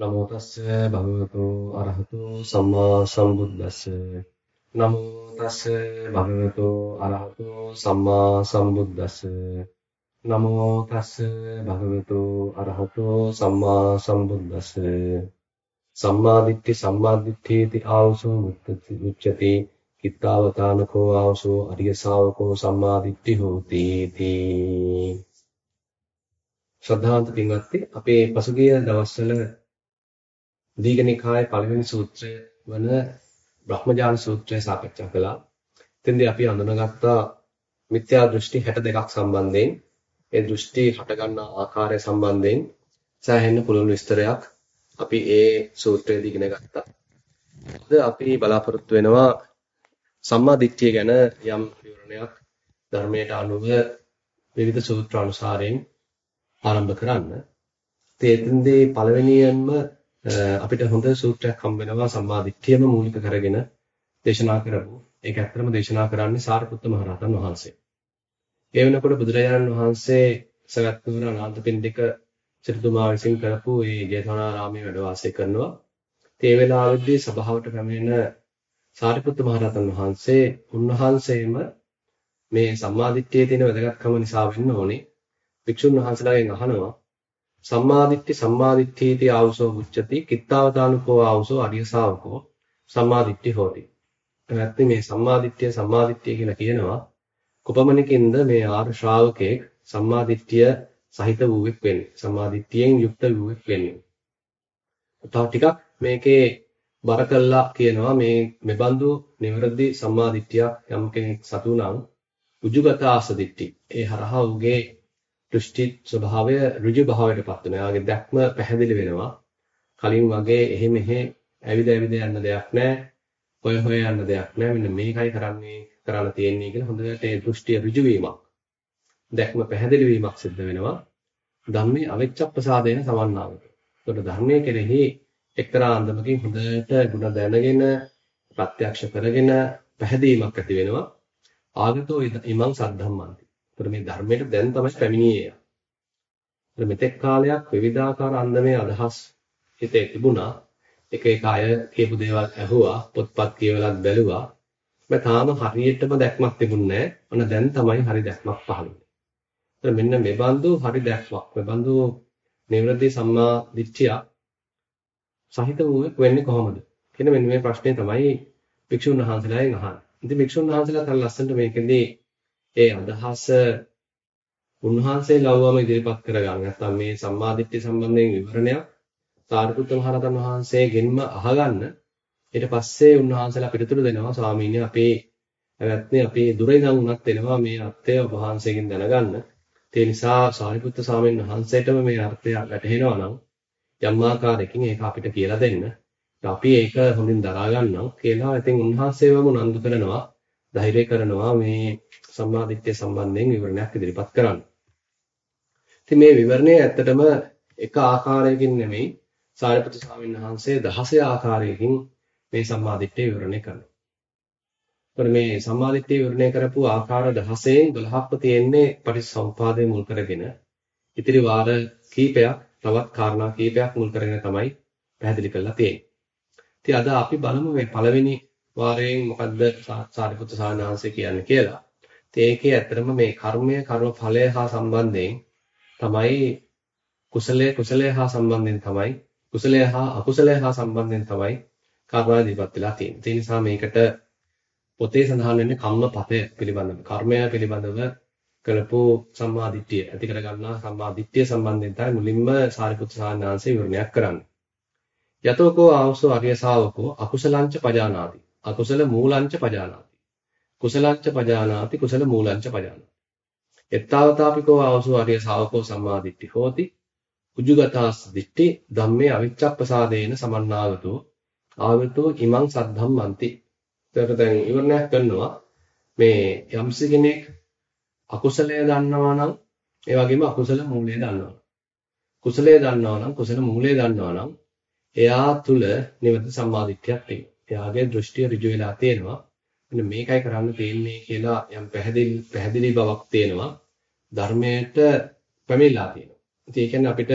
නමෝ තස්ස භගවතු අරහතු සම්මා සම්බුද්දස්ස. නමෝ තස්ස භගවතු අරහතු සම්මා සම්බුද්දස්ස. නමෝ තස්ස භගවතු අරහතු සම්මා සම්බුද්දස්ස. සම්මාදිට්ඨි සම්මාදිට්ඨීති ආවසෝ මුච්චති කිත්තාවතානකෝ ආවසෝ අරිය ශාවකෝ සම්මාදිට්ඨි හෝති තී ශ්‍රද්ධාවන්ත පින්වත්නි අපේ පසුගිය දවස්වල දීඝනිකායේ පළවෙනි සූත්‍රය වන බ්‍රහ්මජාන සූත්‍රය සාකච්ඡා කළා. එතෙන්දී අපි අඳුනගත්තා මිත්‍යා දෘෂ්ටි 62ක් සම්බන්ධයෙන් ඒ දෘෂ්ටි හටගන්නා ආකාරය සම්බන්ධයෙන් සෑහෙන්න පුළුල් විස්තරයක් අපි ඒ සූත්‍රයේදී ඉගෙන ගත්තා. අද අපි බලාපොරොත්තු වෙනවා සම්මා දිට්ඨිය ගැන යම් විවරණයක් ධර්මයට අනුව විවිධ සූත්‍ර අනුසාරයෙන් ආරම්භ කරන්න. ඒ එතෙන්දී පළවෙනියෙන්ම අපිට හොඳ සූත්‍රයක් හම්බ වෙනවා සම්මාදිට්ඨියම මූලික කරගෙන දේශනා කරපු. ඒක ඇත්තටම දේශනා කරන්නේ සාරිපුත්ත මහරහතන් වහන්සේ. ඒ වෙනකොට බුදුරජාණන් වහන්සේ සගත් නුවර අනාථපිණ්ඩික සිටුතුමා විසින් කරපු මේ ජේතවනාරාමයේ වැඩ වාසය කරනවා. ඒ වෙලාවේදී සභාවට පැමිණෙන සාරිපුත්ත මහරහතන් වහන්සේ උන්වහන්සේම මේ සම්මාදිට්ඨියේ තියෙන වැදගත්කම නිසා වෙන්න ඕනේ. වික්ෂුන් වහන්සේලාගෙන් අහනවා සම්මාදිට්ඨි සම්මාදිට්ඨීති ආවසෝ මුච්චති කිත්තාවතානුකෝ ආවසෝ අරිය ශාවකෝ සම්මාදිට්ඨි හෝති. නැත්නම් මේ සම්මාදිට්ඨිය සම්මාදිට්ඨිය කියලා කියනවා කොපමණකින්ද මේ ආර්ය ශ්‍රාවකෙක් සම්මාදිට්ඨිය සහිත වූවෙක් වෙන්නේ. සම්මාදිට්ඨියෙන් යුක්ත වූවෙක් වෙන්නේ. තව ටිකක් මේකේ බර කළා කියනවා මේ මෙබඳු නිවැරදි සම්මාදිට්ඨියක් යම් කෙනෙක් සතු නම් උජුගත ආසදිට්ඨි. ඒ හරහා උගේ දෘෂ්ටි ස්වභාවය ඍජු භාවයටපත් වෙනවා. එයාගේ දැක්ම පැහැදිලි වෙනවා. කලින් වගේ එහෙ මෙහෙ ඇවිද ඇවිද යන්න දෙයක් නැහැ. හොය හොය යන්න දෙයක් නැහැ. මෙන්න මේකයි කරන්නේ කරන්න තියෙන්නේ කියලා හොඳට ඒ දෘෂ්ටිය ඍජු වීමක්. දැක්ම පැහැදිලි වීමක් සිද්ධ වෙනවා. ධම්මේ අවිච්ඡප්පසාදේන සමන්නාගත. ඒකට ධර්මයේ කෙරෙහි එක්තරා අන්දමකින් හොඳට ಗುಣ දැනගෙන ප්‍රත්‍යක්ෂ කරගෙන පැහැදීමක් ඇති වෙනවා. ආගතෝ ඉමං සද්ධම්මන්ති. ඒතර මේ ධර්මයට දැන් තමයි පැමිණියේ. ඒතර මෙතෙක් කාලයක් විවිධාකාර අන්දමේ අදහස් හිතේ තිබුණා. එක එක අය කියපු දේවල් ඇහුවා, පොත්පත් කියවලත් බැලුවා. මම තාම හරියටම දැක්මක් තිබුණේ නැහැ. ඔන්න දැන් තමයි හරි දැක්මක් පහළ වෙන්නේ. ඒතර මෙන්න මේ බඳු හරි දැක්මක්, මේ බඳු නිවැරදි සම්මා දිට්ඨිය සහිත වූ වෙන්නේ කොහොමද? කියන මෙන්න මේ ප්‍රශ්නේ තමයි භික්ෂුන් වහන්සේලාගෙන් අහන්නේ. ඉතින් භික්ෂුන් වහන්සේලා තර ලස්සනට මේකෙදී ඒ අදහස උන්වහන්සේ ලව්වම ඉදිරිපත් කරගන්න. නැත්නම් මේ සම්මාදිට්ඨිය සම්බන්ධයෙන් විවරණයක් සාරිපුත්ත මහරහතන් වහන්සේගෙන්ම අහගන්න. ඊට පස්සේ උන්වහන්සේලා පිළිතුරු දෙනවා ස්වාමීනි අපේ ඇවැත්නේ අපේ දුර ඉඳන් උනත් එනවා මේ අර්ථය ඔබ වහන්සේගෙන් දැනගන්න. ඒ නිසා සාරිපුත්ත ස්වාමීන් වහන්සේටම මේ අර්ථය වැටහෙනවා නම් යම් ආකාරයකින් ඒක අපිට කියලා දෙන්න. අපි ඒක හොඳින් දරා ගන්නම් කියලා ඉතින් උන්වහන්සේවම උනන්දු කරනවා. ධෛර්ය කරනවා මේ සම්මාදිට්ඨිය සම්බන්ධයෙන් විවරණයක් ඉදිරිපත් කරන්න. ඉතින් මේ විවරණය ඇත්තටම එක ආකාරයකින් නෙමෙයි සාරිපුත්‍ර ස්වාමීන් වහන්සේ 16 ආකාරයකින් මේ සම්මාදිට්ඨිය විවරණය කරනවා. ඒතර මේ සම්මාදිට්ඨිය විවරණය කරපු ආකාර 16න් 12ක්ම තියෙන්නේ පටිච්චසමුපාදය මුල් කරගෙන ඉතිරි වාර කීපයක් තවත් කාරණා කීපයක් මුල් කරගෙන තමයි පැහැදිලි කරලා තියෙන්නේ. ඉතින් අද අපි බලමු මේ පළවෙනි වාරයෙන් මොකද්ද සාරිපුත්‍ර සානහන්සේ කියන්නේ කියලා. ඒකේ ඇත්තටම මේ කර්මය කර්ම ඵලය හා සම්බන්ධයෙන් තමයි කුසලය කුසලය හා සම්බන්ධයෙන් තමයි කුසලය හා අකුසලය හා සම්බන්ධයෙන් තමයි කර්මය දීපත් වෙලා තියෙන්නේ. ඒ නිසා මේකට පොතේ සඳහන් වෙන්නේ කම්මපතය පිළිබඳව කර්මය පිළිබඳව කළපු සම්මාදිට්ඨිය ඇති කර ගන්නා සම්මාදිට්ඨිය සම්බන්ධයෙන් තමයි මුලින්ම සාරිපුත්‍ර සානහන්සේ විවරණයක් කරන්නේ. යතෝකෝ ආවසෝ අරිය ශාවකෝ අකුසලංච පජානාති අකුසල මූලංච පජානාති. කුසලංච පජානාති කුසල මූලංච පජානාති. එත්තාවතාපිකෝ ආවසු ආර්ය ශාවකෝ සම්මාදිට්ඨි හෝති. උජුගතාස් දිට්ඨි ධම්මේ අවිච්ඡප්පසාදේන සමන්නාගතෝ ආවතෝ ඉමං සද්ධම්මන්ති. එතකොට දැන් ඉවරණයක් කරනවා මේ යම්සි කෙනෙක් අකුසලය දන්නවා නම් ඒ වගේම අකුසල මූලය දන්නවා. කුසලය දන්නවා නම් කුසල මූලය දන්නවා නම් එයා තුල නිවත සම්මාදිට්ඨියක් තියෙනවා. එයාගේ දෘෂ්ටිය ඍජු වෙලා තියෙනවා. මෙන්න මේකයි කරන්න තියෙන්නේ කියලා යම් පැහැදිලි පැහැදිලි බවක් තියෙනවා. ධර්මයට පැමිණලා තියෙනවා. ඉතින් ඒ කියන්නේ අපිට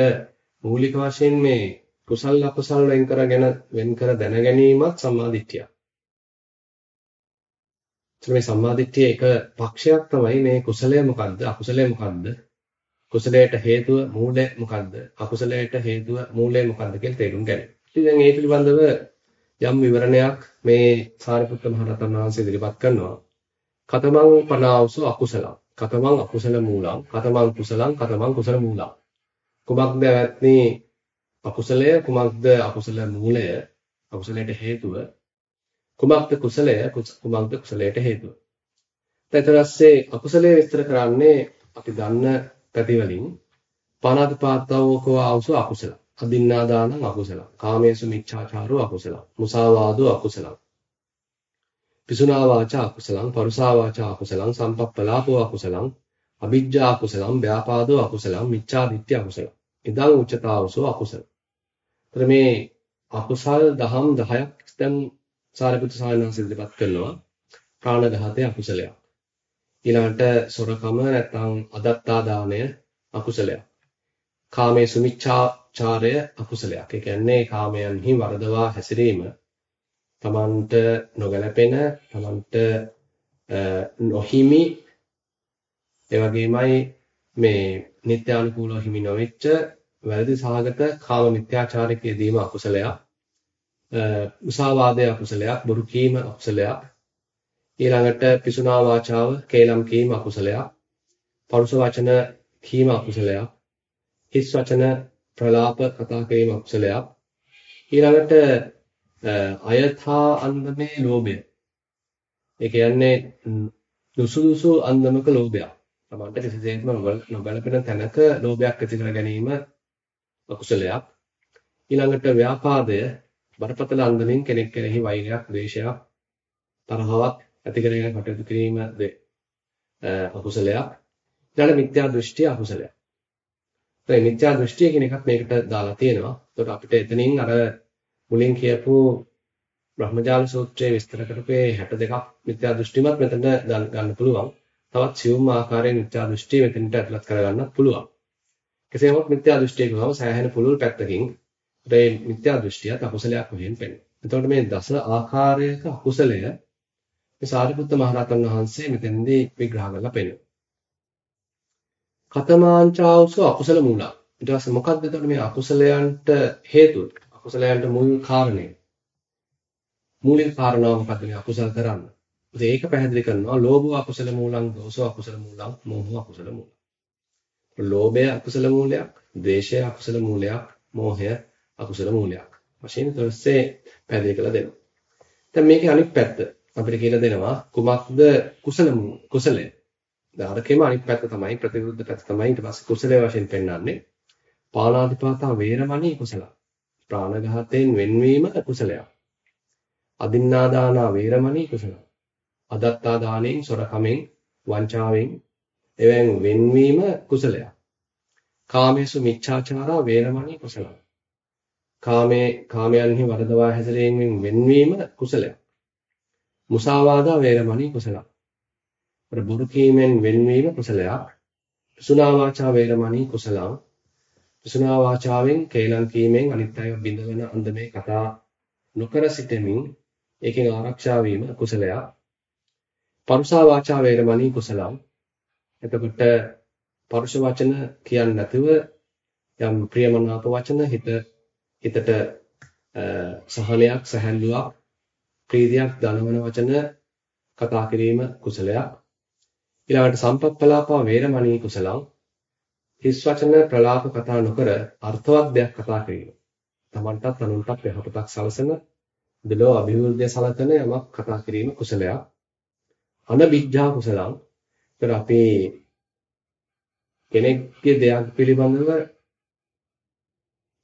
මූලික වශයෙන් මේ කුසල් අකුසල් වෙන් කරගෙන වෙන් කර දැන ගැනීමත් සම්මාදිට්ඨිය. මේ සම්මාදිට්ඨියේ එක පක්ෂයක් තමයි මේ කුසලය මොකද්ද අකුසලය මොකද්ද කුසලයට හේතුව මූලය මොකද්ද අකුසලයට හේතුව මූලය මොකද්ද කියලා තේරුම් ගන්න. ඉතින් දැන් මේ පිළිබඳව යම් විවරණයක් මේ සාරිපුත්ත මහ රහතන් වහන්සේ ඉදිරිපත් කරනවා. කතමං පනාවසු අකුසලං. කතමං අකුසල මූලං. කතමං කුසලං කතමං කුසල මූලං. කුමක්ද ඇවැත්නි අකුසලය? කුමක්ද අකුසල මූලය? අකුසලයට හේතුව? කුමක්ද කුසලය? කුමක්ද කුසලයට හේතුව? ඊට පස්සේ අකුසලයේ විස්තර කරන්නේ අපි දන්න පැතිවලින් පානාතිපාතවකෝ ආවසු අකුසල අදින්නාදානං අකුසල කාමේසු මිච්ඡාචාරෝ අකුසල මුසාවාදෝ අකුසල පිසුනා වාචා අකුසලං පරුසා වාචා අකුසලං සම්පප්පලාපෝ අකුසලං අවිජ්ජා අකුසලං ව්‍යාපාදෝ අකුසලං මිච්ඡා දිට්ඨි අකුසලං ඉදං උච්චතාවසෝ අකුසල. එතන මේ අකුසල් දහම් 10ක් දැන් සාරිපුත්‍ර සායනංශ ඉදිරිපත් කරනවා. ප්‍රාණඝාතය අකුසලයක්. ඊළඟට සොරකම නැත්නම් අදත්තා දාණය අකුසලයක්. කාමයේ සුමිච්ඡාචාරය අකුසලයක්. ඒ කියන්නේ කාමයන්හි වරදවා හැසිරීම තමන්ට නොගැලපෙන තමන්ට නොහිමි ඒ වගේමයි මේ නිත්‍යානුකූලව හිමි නොවෙච්ච වැරදි සහගත කාම මිත්‍යාචාරයක යෙදීම අකුසලයක්. මුසාවාදය අකුසලයක්, බොරු කීම අකුසලයක්. ඊළඟට පිසුනා වාචාව, කේලම් කීම අකුසලයක්. පරුස වචන කීම අකුසලයක්. හිස් වචන ප්‍රලාප කතා කිරීම අකුසලයක්. ඊළඟට අයථා අන්දමේ ලෝභය. ඒ කියන්නේ දුසුදුසු අන්දමක ලෝභයක්. තමන්ට කිසිසේත්ම නොබැලපෙන තැනක ලෝභයක් ඇති කර ගැනීම අකුසලයක්. ඊළඟට ව්‍යාපාදය බරපතල අන්දමින් කෙනෙක් කෙරෙහි වෛරයක්, ද්වේෂයක්, තරහවක් ඇති කරගෙන කටයුතු කිරීමද අකුසලයක්. ඊළඟ මිත්‍යා දෘෂ්ටිය අකුසලයක්. ඒ මිත්‍යා දෘෂ්ටිය කියන එකත් මේකට දාලා තියෙනවා. ඒකට අපිට එතනින් අර මුලින් කියපු බ්‍රහ්මජාල සූත්‍රයේ විස්තර කරපේ 62ක් මිත්‍යා දෘෂ්ටිමත් මෙතන ගන්න පුළුවන්. තවත් සියුම් ආකාරයෙන් මිත්‍යා දෘෂ්ටිය මෙතනට ඇතුළත් කරගන්නත් පුළුවන්. කෙසේ නමුත් මිත්‍යා දෘෂ්ටිය කියවම සෑහෙන පුළුල් පැත්තකින් ඒ මිත්‍යා දෘෂ්ටියත් අකුසලයක් වශයෙන් පෙනෙනවා. එතකොට මේ දස ආකාරයක අකුසලය මේ සාරිපුත්ත මහරහතන් වහන්සේ මෙතෙන්දී විග්‍රහ කරලා පෙන්නනවා. කතමාංචාවසු අකුසල මූල. ඊට පස්සේ මොකක්ද එතකොට මේ අකුසලයන්ට හේතුව? අකුසලයන්ට මුල් කාරණේ. මූලික කාරණාව මොකක්ද මේ අකුසල කරන්න? ඒක පැහැදිලි කරනවා ලෝභ අකුසල මූලං දෝෂ අකුසල මූලං මෝහ අකුසල මූලං. ලෝභය අකුසල මූලයක්, ද්වේෂය අකුසල මූලයක්, මෝහය අකුසල මූලයක්. වශයෙන් ඊටසේ පැහැදිලි කරලා දෙනවා. දැන් මේකේ අනිත් පැත්ත අපිට කියලා දෙනවා කුමක්ද කුසල කුසලය. දැන් අරකේම අනිත් පැත්ත තමයි ප්‍රතිවිරුද්ධ පැත්ත තමයි ඊට පස්සේ කුසලයේ වශයෙන් පෙන්වන්නේ. පාණාතිපාතා වේරමණී කුසල. ප්‍රාණඝාතයෙන් වෙන්වීම කුසලයක්. අදින්නාදානා වේරමණී කුසලයක්. අදත්තා දාණයෙන් සොරකමෙන් වංචාවෙන් එවෙන් වෙන්වීම කුසලයක්. කාමේසු මිච්ඡාචාරා වේරමණී කුසලයක්. කාමයේ කාමයන්හි වරදවා හැසිරීමෙන් වෙන්වීම කුසලයක්. මුසාවාදා වේරමණී කුසලයක්. අර බොරු කීමෙන් වෙන්වීම කුසලයක්. සුනා වාචා වේරමණී කුසලං. සුනා වාචාවෙන් කේලම් කීමෙන් අනිත් අයව බිඳවන අන්දමේ කතා නොකර සිටමින් ඒකෙන් ආරක්ෂා වීම කුසලයක්. පරුසා වාචා වේරමණී කුසලම්. එතකොට පරුෂ වචන කියන්නේ නැතුව යම් ප්‍රියමනාප වචන හිත හිතට සහනයක් සැහැල්ලුවක් ප්‍රීතියක් දනවන වචන කතා කිරීම කුසලයක්. ඊළඟට සම්පප්පලාපා වේරමණී කුසලම්. හිස් වචන ප්‍රලාප කතා නොකර අර්ථවත් දෙයක් කතා කිරීම. තමන්ටත් අනුන්ටත් යහපතක් සලසන දලෝ අභිවෘද්ධිය සලකන යමක් කතා කිරීම කුසලයක්. අනබිජ්ජා කුසලං. ඒතර අපි කෙනෙක්ගේ දෙයක් පිළිබඳව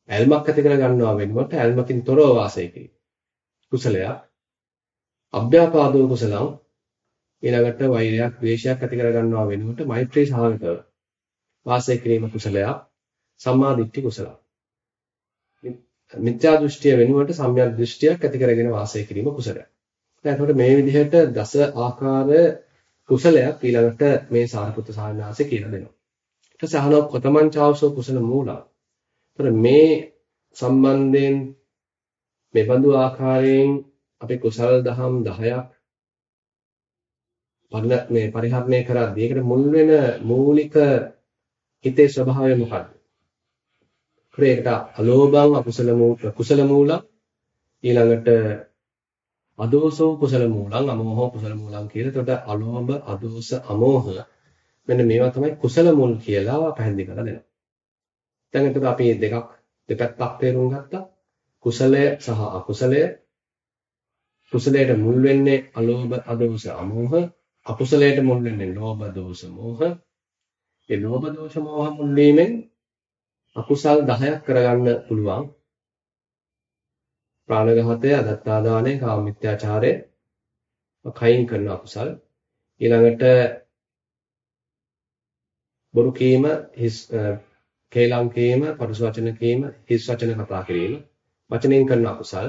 ඇල්මක් ඇති කර ගන්නවා වෙනුවට ඇල්මකින් තොරව වාසය කිරීම. කුසලයක්. අභ්‍යාපාදෝ කුසලං ඊළඟට වෛරයක්, ද්වේෂයක් ඇති කර ගන්නවා වෙනුවට මෛත්‍රී සහගතව වාසය කිරීම කුසලයක්. සම්මා දිට්ඨි කුසලයක්. මිත්‍යා දෘෂ්ටිය වෙනුවට සම්‍යක් දෘෂ්ටියක් ඇති කරගෙන වාසය කිරීම කුසලයක්. දැන් එතකොට මේ විදිහට දස ආකාර කුසලයක් ඊළඟට මේ සාරිපුත්‍ර සාරණාසේ කියලා දෙනවා. ඊට පස්සේ අහනවා කොතමං චාවසෝ කුසල මූලා. එතකොට මේ සම්බන්ධයෙන් මෙබඳු ආකාරයෙන් අපි කුසල දහම් 10ක් මේ පරිහරණය කරද්දී ඒකට මුල් වෙන මූලික හිතේ ස්වභාවය මොකක්ද? ඒකට අලෝභං අකුසල මූල කුසල මූල ඊළඟට අදෝසෝ කුසල මූලං අමෝහෝ කුසල මූලං කියලා. එතකොට අලෝභ අදෝස අමෝහ මෙන්න මේවා තමයි කුසල මුල් කියලා පැහැදිලි කරලා දෙනවා. දැන් එතකොට අපි දෙකක් දෙපැත්තක් තේරුම් ගත්තා. කුසලය සහ අකුසලය. කුසලයට මුල් වෙන්නේ අලෝභ අදෝස අමෝහ. අකුසලයට මුල් වෙන්නේ ලෝභ දෝස මෝහ. ඒ ලෝභ දෝෂ මෝහ මුල් වීමෙන් අකුසල් 10ක් කරගන්න පුළුවන්. ප්‍රාණඝාතය, අදත්තාදානය, කාමමිත්‍යාචාරය, කයින් කරන අකුසල්. ඊළඟට බොරු කීම, හිස් කේලම් කීම, පරුස වචන කීම, හිස් වචන කතා කිරීම, වචනෙන් කරන අකුසල්.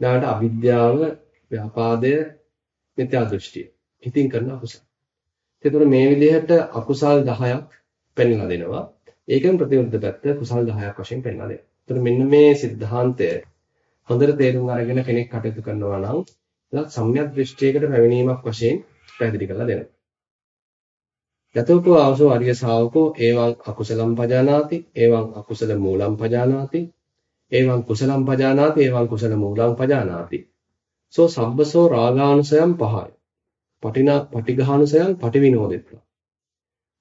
ඊළඟට අවිද්‍යාව, ව්‍යාපාදය, මිත්‍යා දෘෂ්ටිය. හිතින් කරන අකුසල. ඒතකොට මේ විදිහට අකුසල් 10ක් පෙන්ලා දෙනවා. ඒකෙන් ප්‍රතිවිරුද්ධ පැත්ත කුසල් 10ක් වශයෙන් පෙන්ලා දෙනවා. ඒතකොට මෙන්න මේ સિદ્ધාන්තය හොඳට තේරුම් අරගෙන කෙනෙක් කටයුතු කරනවා නම් එතන සම්‍යක් දෘෂ්ටියකට පැමිණීමක් වශයෙන් පැහැදිලි කරලා දෙනවා. යතෝකෝ ආවසෝ අරිය ශාවකෝ එවං අකුසලම් පජානාති එවං අකුසල මූලම් පජානාති එවං කුසලම් පජානාති එවං කුසල මූලම් පජානාති සෝ සම්බසෝ රාගානුසයම් පහය පටිනා පටිඝානුසයන් පටිවිනෝදෙත්වා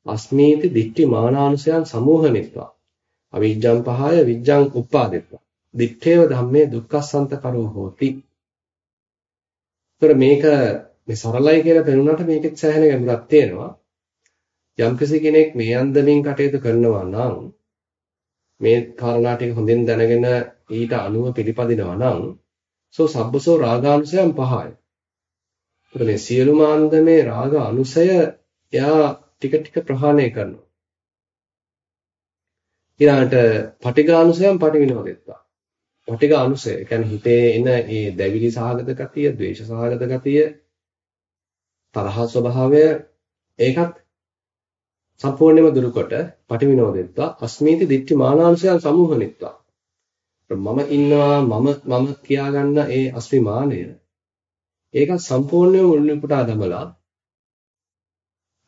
අස්මීති දික්ටි මානානුසයන් සමූහනිත්වා අවිජ්ජං පහය විජ්ජං උප්පාදෙත්වා දිත්තේව ධම්මේ දුක්ඛසන්ත කරෝ හෝති. ඒතර මේක මේ සරලයි කියලා පෙනුනට මේකෙත් සෑහෙන ගැඹුරක් තියෙනවා. යම්කිසි කෙනෙක් මේ අන්දමින් කටයුතු කරනවා නම් මේ කාරණා ටික හොඳින් දැනගෙන ඊට අනුව පිළිපදිනවා නම් සෝ සබ්බසෝ රාගානුසයන් පහයි. ඒතර මේ සියලුම අන්දමේ රාග අනුසය එයා ටික ටික ප්‍රහාණය කරනවා. ඊළඟට පටිඝානුසයන් පටිවිනෝදෙත්තා. පටිඝ අනුසය. ඒ කියන්නේ හිතේ එන ඒ දැවිලි සහගත ගතිය, ද්වේෂ සහගත ගතිය, තරහ ස්වභාවය ඒකත් සම්පූර්ණයෙන්ම දුරුකොට පටිවිනෝදෙත්වා අස්මීති දිට්ඨි මානාංශයන් සමූහනිත්වා. මම ඉන්නවා මම මම කියාගන්න ඒ අස්මිමානය ඒක සම්පූර්ණයෙන්ම මුලින්පුටා දමලා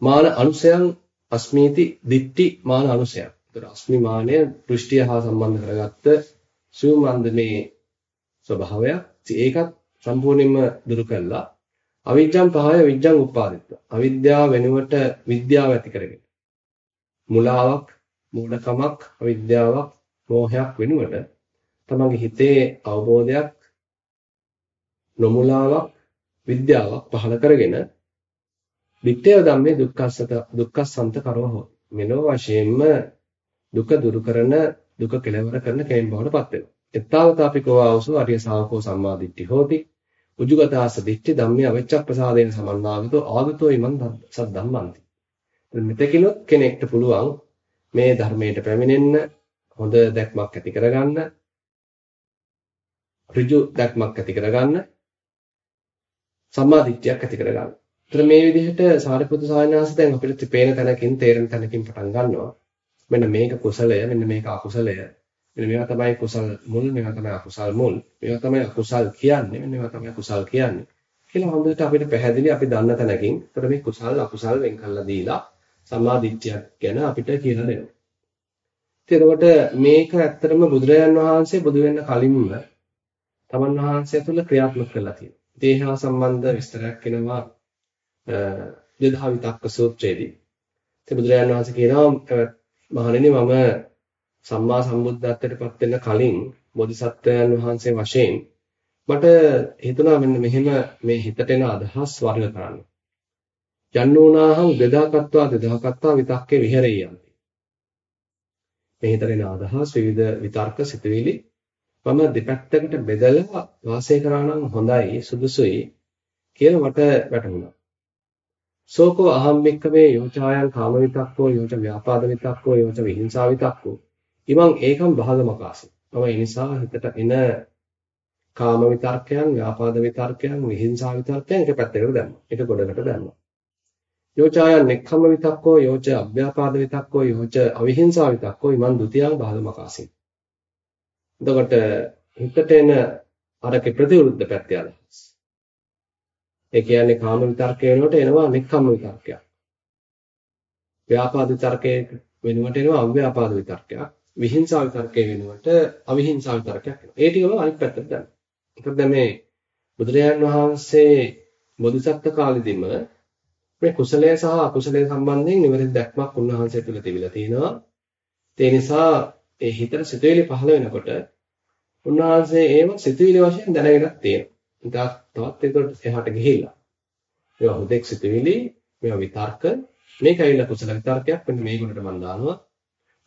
මාන අනුසයන් අස්මීති දිට්ඨි මාන අනුසයන්. ඒතර අස්මිමානය දෘෂ්ටිය හා සම්බන්ධ කරගත්ත සිව්මන්ද මේ ස්වභාවයක්. ඒකත් සම්පූර්ණයෙන්ම දුරු කළා. අවිජ්ජං පහය විජ්ජං උපාදිත්ත. අවිද්‍යාව වෙනුවට විද්‍යාව ඇති කරගෙන. මුලාවක්, මූఢකමක්, අවිද්‍යාවක්, මෝහයක් වෙනුවට තමන්ගේ හිතේ අවබෝධයක් නොමුලාවක් විද්‍යාවක් පහළ කරගෙන වික්ටය ධම්මේ දුක්ඛසත දුක්ඛසන්ත කරවහො මෙලෝ වශයෙන්ම දුක දුරු කරන දුක කෙලවර කරන කෙනෙක් බවට පත් වෙනවා. එත්තාවතාපිකෝ ආවසෝ අරිය ශාවකෝ සම්මාදිට්ඨි හෝති. උජුගතාස දිට්ඨි ධම්මේ අවිච්ඡප්පසාදේන සමන්නාගතෝ ආගතෝ ඉමන් සද්ධම්මන්ති. මෙතකිනුත් කෙනෙක්ට පුළුවන් මේ ධර්මයට පැමිණෙන්න හොඳ දැක්මක් ඇති කරගන්න ඍජු දැක්මක් ඇති කරගන්න සම්මාදිට්ඨියක් ඇති කරගන්න. ඒතර මේ විදිහට සාරිපුත්තු සායනාස දැන් අපිට පේන තැනකින් තේරෙන තැනකින් පටන් ගන්නවා. මෙන්න මේක කුසලය මෙන්න මේක අකුසලය මෙන්න මේවා තමයි කුසල් මුල් මේවා තමයි අකුසල් මුල් මේවා තමයි අකුසල් කියන්නේ මෙන්න මේවා තමයි කුසල් කියන්නේ කියලා හොඳට අපිට පැහැදිලි අපි දන්න තැනකින් ඒතර මේ කුසල් අකුසල් වෙන් කරලා දීලා සම්මාදිට්ඨියක් ගැන අපිට කියලා දෙනවා එතකොට මේක ඇත්තටම බුදුරජාන් වහන්සේ බුදු වෙන්න කලින්ම තමන් වහන්සේ තුළ ක්‍රියාත්මක කරලා තියෙනවා. දේහා සම්බන්ධ විස්තරයක් වෙනවා දෙදහ විතක්ක සූත්‍රයේදී. ඉතින් බුදුරජාන් වහන්සේ කියනවා මහණෙනි මම සම්මා සම්බුද්ධත්වයට පත් වෙන්න කලින් බෝධිසත්වයන් වහන්සේ වශයෙන් මට හිතුණා මෙන්න මෙහෙම මේ හිතට එන අදහස් වර්ග කරන්න. යන්නෝනාහං දෙදාකත්වා දෙදාකත්වා විතක්කේ විහෙරියන්ති. මේ හිතට එන අදහස් විවිධ විතර්ක සිතුවිලි මම දෙපැත්තකට බෙදලා වාසය කරා නම් හොඳයි සුදුසුයි කියලා මට වැටහුණා. සෝකෝ අහම් වික්කමේ යෝචායන් කාම විතක්කෝ යෝච ව්‍යාපාද විතක්කෝ යෝච විහිංසා විතක්කෝ ඉමං ඒකම් භාගමකාසි. තව ඒ නිසා හිතට එන කාම විතර්කයන්, ව්‍යාපාද විතර්කයන්, විහිංසා විතර්කයන් එක පැත්තකට දැම්මා. එක ගොඩකට දැම්මා. යෝචායන් නෙක්ඛම්ම විතක්කෝ යෝච අභ්‍යාපාද විතක්කෝ යෝච අවිහිංසා විතක්කෝ ඉමං ဒ ුතියං භාගමකාසි. එතකොට හිතට එන අරකේ ප්‍රතිවිරුද්ධ පැත්තේ අදහස්. ඒ කියන්නේ කාම විතර්කය වෙනකොට එනවා නික්කම්ම විතර්කයක්. ව්‍යාපාද විතර්කයේ වෙනුවට එනවා අව්‍යාපාද විතර්කයක්. විහිංසාව විතර්කයේ වෙනුවට අවිහිංසාව විතර්කයක් එනවා. ඒ ටිකම අනිත් පැත්තට දාන්න. ඒකද මේ බුදුරජාන් වහන්සේ බෝධිසත්ව කාලෙදිම මේ කුසලය සහ අකුසලය සම්බන්ධයෙන් නිවැරදි දැක්මක් උන්වහන්සේ තුළ තිබිලා තිනවා. ඒ නිසා ඒ හිතට සිතුවිලි පහළ වෙනකොට උන්වහන්සේ ඒව සිතුවිලි වශයෙන් දැනගෙනත් තියෙනවා. තවත් ඒකට එහාට ගිහිල්ලා. මේවා හුදෙක් සිතුවිලි, මේවා විතර්ක, මේක ඇවිල්ලා කුසල විතර්කයක් වෙන මේ කොටට මම දානවා.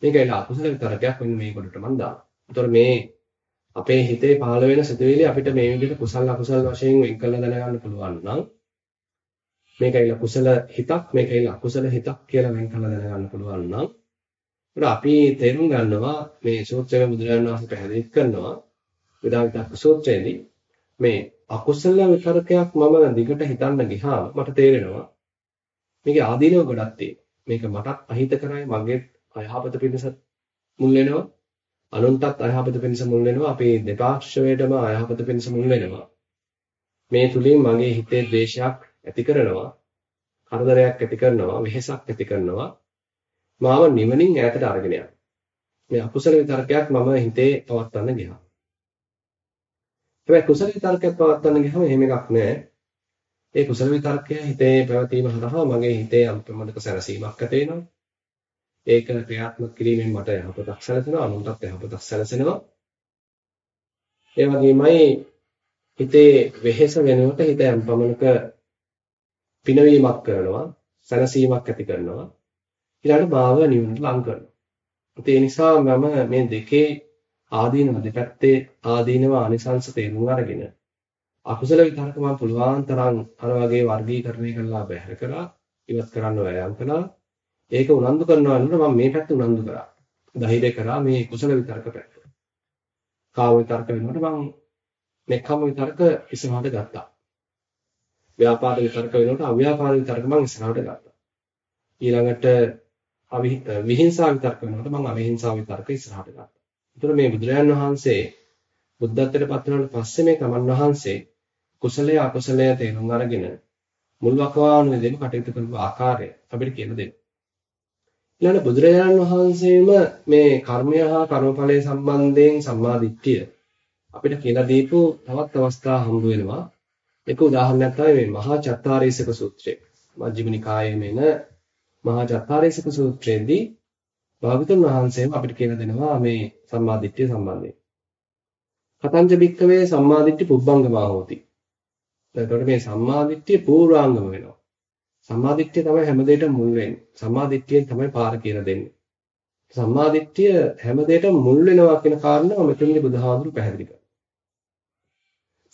මේක ඇවිල්ලා අකුසල විතර්කයක් වෙන මේ කොටට මම දානවා. ඒතකොට මේ අපේ හිතේ පහළ වෙන සිතුවිලි අපිට මේ විදිහට කුසල අකුසල වශයෙන් වෙන් කරලා දැනගන්න පුළුවන් නම් මේක ඇවිල්ලා කුසල හිතක් මේක ඇවිල්ලා අකුසල හිතක් කියලා වෙන් කරලා දැනගන්න පුළුවන් නම් ඒත් අපි තේරුම් ගන්නවා මේ සූත්‍රයේ බුදුරජාණන් වහන්සේ පැහැදිලි කරනවා විදාවිතක් සූත්‍රයේදී මේ අකුසල විතරකයක් මම දිගට හිතන්න ගියාම මට තේරෙනවා මේකේ ආදීනව ගොඩක් තියෙනවා. මේක මටත් අහිත කරයි මගේ අයහපත පිණිස මුල් වෙනවා. අනුන්ටත් අයහපත පිණිස මුල් වෙනවා. අපේ දෙපාර්ශ්වයටම අයහපත පිණිස මුල් වෙනවා. මේ තුලින් මගේ හිතේ ද්වේෂයක් ඇති කරනවා. කරදරයක් ඇති කරනවා, වෙහෙසක් ඇති කරනවා. මාව නිවනින් ඈතට අරගෙන යනවා. මේ අකුසල විතරකයක් මම හිතේ පවත්වන්න ගියා. හැබැයි කුසල විතරකයක් පවත්වන්න ගියාම එහෙම එකක් නැහැ. ඒ කුසල විතරකය හිතේ පැවතීම හරහා මගේ හිතේ අම්පමණක සැනසීමක් ඇති වෙනවා. ඒක ක්‍රියාත්මක කිරීමෙන් මට යහපතක් සැලසෙනවා, අනුන්ටත් යහපතක් සැලසෙනවා. ඒ වගේමයි හිතේ වෙහෙස වෙනුවට හිත අම්පමණක පිනවීමක් කරනවා, සැනසීමක් ඇති කරනවා. ඊළඟට මාව නිවනට ලං කරනවා. ඒ නිසා මම මේ දෙකේ ආදීනව දෙපැත්තේ ආදීනව අනිසංස තේරුම් අරගෙන අකුසල විතරක මම පුළුවන් තරම් අර වගේ වර්ගීකරණය කරලා බැහැර කරලා ඉවත් කරන්න වෑයම් කළා. ඒක උනන්දු කරනවා නේද මම මේ පැත්ත උනන්දු කරා. ධෛර්ය කරා මේ කුසල විතරක පැත්ත. කාම විතරක වෙනකොට මම මෙකම විතරක ඉස්සරහට ගත්තා. ව්‍යාපාද විතරක වෙනකොට අව්‍යාපාද විතරක මම ඉස්සරහට ගත්තා. ඊළඟට විහිංසාව විතරක වෙනකොට මම අවිහිංසාව විතරක ඉස්සරහට ගත්තා. ඒතර මේ බුදුරජාන් වහන්සේ බුද්ධත්වයට පත් වුණාට පස්සේ මේ තමන් වහන්සේ කුසලයේ අකුසලයේ තේරුම් අරගෙන මුල් වකවානුවේ දෙම කටයුතු කරපු ආකාරය අපිට කියලා දෙන්න. ඊළඟ බුදුරජාණන් වහන්සේම මේ කර්මය හා කර්මඵලය සම්බන්ධයෙන් සම්මාදිට්ඨිය අපිට කියලා දීපු තවත් අවස්ථා හම්බ වෙනවා. එක උදාහරණයක් තමයි මේ මහා චත්තාරීසක සූත්‍රය. මජ්ක්‍ධිම නිකායේ මෙන මහා චත්තාරීසක සූත්‍රයේදී භාගතුන් වහන්සේම අපිට කියලා දෙනවා මේ සම්මාදිට්ඨිය සම්බන්ධයෙන්. කතංජ බික්කවේ සම්මාදිට්ඨි පුබ්බංගමා හෝති. එතකොට මේ සම්මාදිට්ඨිය පූර්වාංගම වෙනවා. සම්මාදිට්ඨිය තමයි හැමදේටම මුල් වෙන්නේ. සම්මාදිට්ඨියෙන් තමයි පාර කියලා දෙන්නේ. සම්මාදිට්ඨිය හැමදේටම මුල් වෙනවා කියන කාරණාව මෙතනදී බුදුහාමුදුරු පැහැදිලි කරනවා.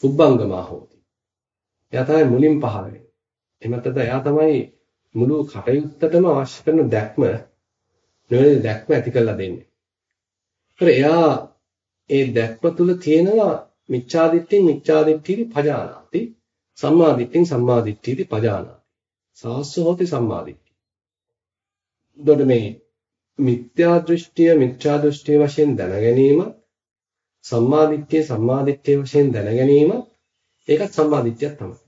පුබ්බංගමා හෝති. එයා තමයි මුලින් පහළ වෙන්නේ. එහෙම නැත්නම් එයා තමයි මුළු කටයුත්තටම අවශ්‍ය කරන දැක්ම නෙවෙයි දැක්ම ඇති කරලා දෙන්නේ. ඒතර එයා ඒ දැක්ම තුල තියෙනවා මිච්ඡාදිට්ඨිය මිච්ඡාදිට්ඨිය පජානාති සම්මාදිට්ඨිය සම්මාදිට්ඨිය පජානාති සාස්සෝති සම්මාදිට්ඨිය. එතකොට මේ මිත්‍යා දෘෂ්ටිය මිත්‍යා දෘෂ්ටිය වශයෙන් දැන ගැනීම සම්මාදිට්ඨිය සම්මාදිට්ඨිය වශයෙන් දැන ගැනීම ඒකත් සම්මාදිට්ඨියක් තමයි.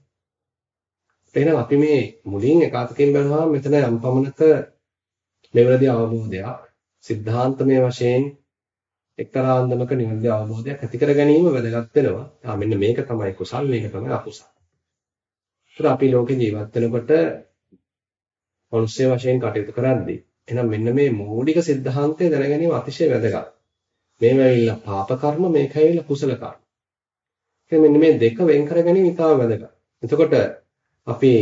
එහෙනම් අපි මේ මුලින් එකාතකින් බලනවා මෙතන යම් පමණක නිවැරදි අවබෝධයක් සිද්ධාන්තමය වශයෙන් එක්තරා අන්දමක නිවැරදි අවබෝධයක් ඇති කර ගැනීම වැදගත් වෙනවා. ආ මෙන්න මේක තමයි කුසල් මේක තමයි අකුසල්. ඒතර අපි ලෝකේ ජීවත් වෙනකොට මිනිස්සේ වශයෙන් කටයුතු කරද්දී එහෙනම් මෙන්න මේ මූලික સિદ્ધාන්තය දැනගැනීම අතිශය වැදගත්. මේව ඇවිල්ලා පාප කර්ම මේක ඇවිල්ලා කුසල කර්ම. මෙන්න මේ දෙක වෙන් කර ගැනීම ඉතාම වැදගත්. එතකොට අපි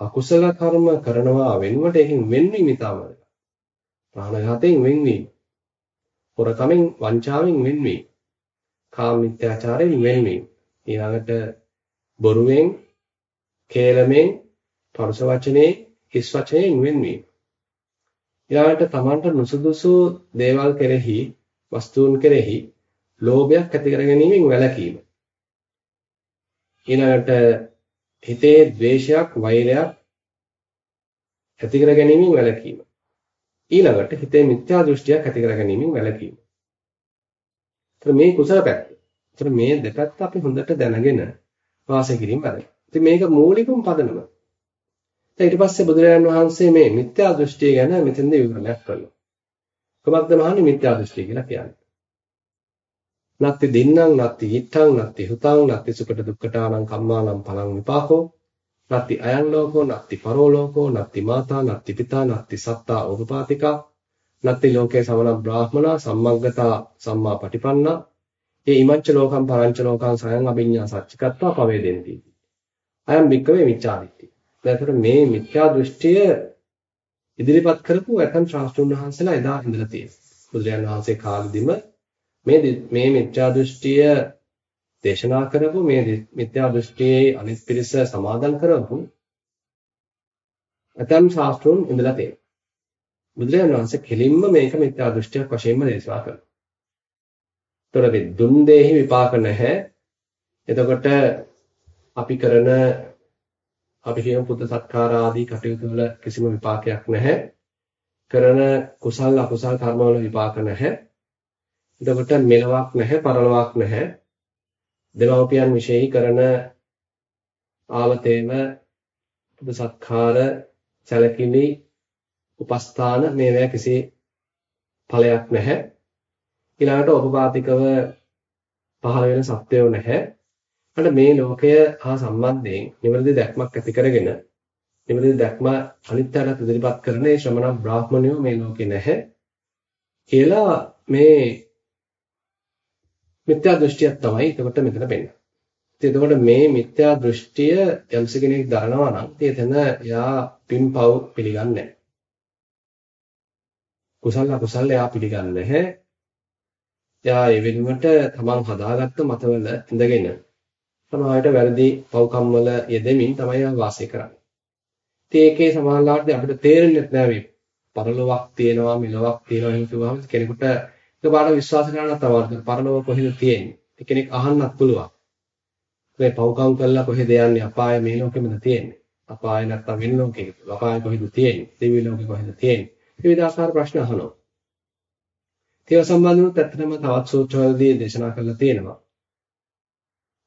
අකුසල කර්ම කරනවා වෙනුවට ඒකෙන් වෙන්වීම ඉතාම වැදගත්. ප්‍රාණඝාතයෙන් වෙන්වීම. හොරකමෙන් වංචාවෙන් වෙන්වීම. කාම මිත්‍යාචාරයෙන් වෙන්වීම. ඊළඟට බොරුවෙන්, කේලමෙන්, පරුස වචනේ, හිස් වචනයෙන් වෙන්වීම. ඊළඟට තමන්ට නුසුදුසු දේවල් කෙරෙහි, වස්තුන් කෙරෙහි ලෝභයක් ඇති කර ගැනීමෙන් වැළකීම. ඊළඟට හිතේ ද්වේෂයක්, වෛරයක් ඇති කර ගැනීමෙන් වැළකීම. ඊළඟට හිතේ මිත්‍යා දෘෂ්ටියක් ඇති කර ගැනීමෙන් වැළකීම. ඒතර මේ කුසල පැත්ත. ඒතර මේ දෙපැත්ත අපි හොඳට දැනගෙන වාසය කිරීම වැදගත්. ඉතින් මේක මූලිකම පදනම. ඊට පස්සේ බුදුරජාණන් වහන්සේ මේ මිත්‍යා දෘෂ්ටිය ගැන මෙතෙන්ද විවරණයක් කරනවා. කොහොමද මහන්නේ මිත්‍යා දෘෂ්ටිය කියලා කියන්නේ? නත්ති දින්නම් නත්ති හිට්ඨං නත්ති හුතං නත්ති සුකට දුක්ඛටානං කම්මානං පලං විපාකෝ. නත්ති අයං ලෝකෝ නත්ති පරෝ ලෝකෝ නත්ති මාතා නත්ති පිතා නත්ති සත්තා උපපාතිකා. නත්ති ලෝකේ සමන බ්‍රාහ්මනා සම්මග්ගතා සම්මා පටිපන්නා. ඒ ඉමච්ච ලෝකම් පරංච ලෝකං සයං අභිඤ්ඤා සච්චිකත්වා පවේදෙන්ති. අයම් වික්කවේ මිච්ඡාදිත්‍ති දැන් මේ මිත්‍යා දෘෂ්ටිය ඉදිරිපත් කරපු ඇතම් ශාස්ත්‍රුන් වහන්සේලා එදා ඉඳලා තියෙනවා. බුදුරජාන් වහන්සේ කාලෙදිම මේ මේ මිත්‍යා දෘෂ්ටිය දේශනා කරපු මේ මිත්‍යා දෘෂ්ටියේ අනිත් පිරිස සමාදන් කරපු ඇතම් ශාස්ත්‍රුන් ඉඳලා තියෙනවා. බුදුරජාන් වහන්සේ කෙලින්ම මේක මිත්‍යා දෘෂ්ටියක් වශයෙන්ම දේශනා කරනවා. ତොර දුන් දෙහි විපාක නැහැ. එතකොට අපි කරන අපි කියන පුද සත්කාර ආදී කටයුතු වල කිසිම විපාකයක් නැහැ. කරන කුසල් අකුසල් කර්ම වල විපාක නැහැ. එතකොට මෙලවක් නැහැ, පරලොවක් නැහැ. දෙමව්පියන් විශේෂයි කරන ආවතේම පුද සත්කාර සැලකිලි උපස්ථාන මේවා කිසි ඵලයක් නැහැ. ඊළඟට උපපාතිකව පහළ වෙන සත්‍යෝ නැහැ. අන්න මේ ලෝකය හා සම්බන්ධයෙන් නිවැරදි දැක්මක් ඇති කරගෙන නිවැරදි දැක්ම අනිත්‍යයට ඉදිරිපත් කරන ඒ ශ්‍රමණ බ්‍රාහ්මණයෝ මේ ලෝකේ නැහැ කියලා මේ මිත්‍යා දෘෂ්ටියක් තමයි එතකොට මෙතන වෙන්නේ. ඉතින් එතකොට මේ මිත්‍යා දෘෂ්ටිය යම්ස කෙනෙක් දරනවා නම් එතන එයා පින්පව් පිළිගන්නේ නැහැ. කුසල අකුසල එයා පිළිගන්නේ නැහැ. එයා ඒ වෙනුවට තමන් හදාගත්ත මතවල ඉඳගෙන සමහරවිට වැරදි පව්කම් වල යෙදෙමින් තමයි වාසය කරන්නේ. ඉතින් ඒකේ සමානලාට අපිට තේරෙන්නේ නැහැ මේ පරලොවක් තියෙනවා මෙලොවක් තියෙනවා එහෙම කිව්වම කෙනෙකුට එකපාරට විශ්වාස කරන්න තමයි පරලොව කොහෙද තියෙන්නේ. කෙනෙක් අහන්නත් පුළුවන්. මේ පව්කම් කළා කොහෙද යන්නේ අපාය මේ ලෝකෙමද තියෙන්නේ. අපාය නැත්තම් වෙන ලෝකෙක. අපාය කොහෙද තියෙන්නේ? දිව්‍ය ලෝකෙ කොහෙද තියෙන්නේ? විවිධ ආකාර ප්‍රශ්න අහනවා. ඒව සම්බන්ධව ඇත්තටම තවත් සූත්‍රවලදී දේශනා කරලා තියෙනවා.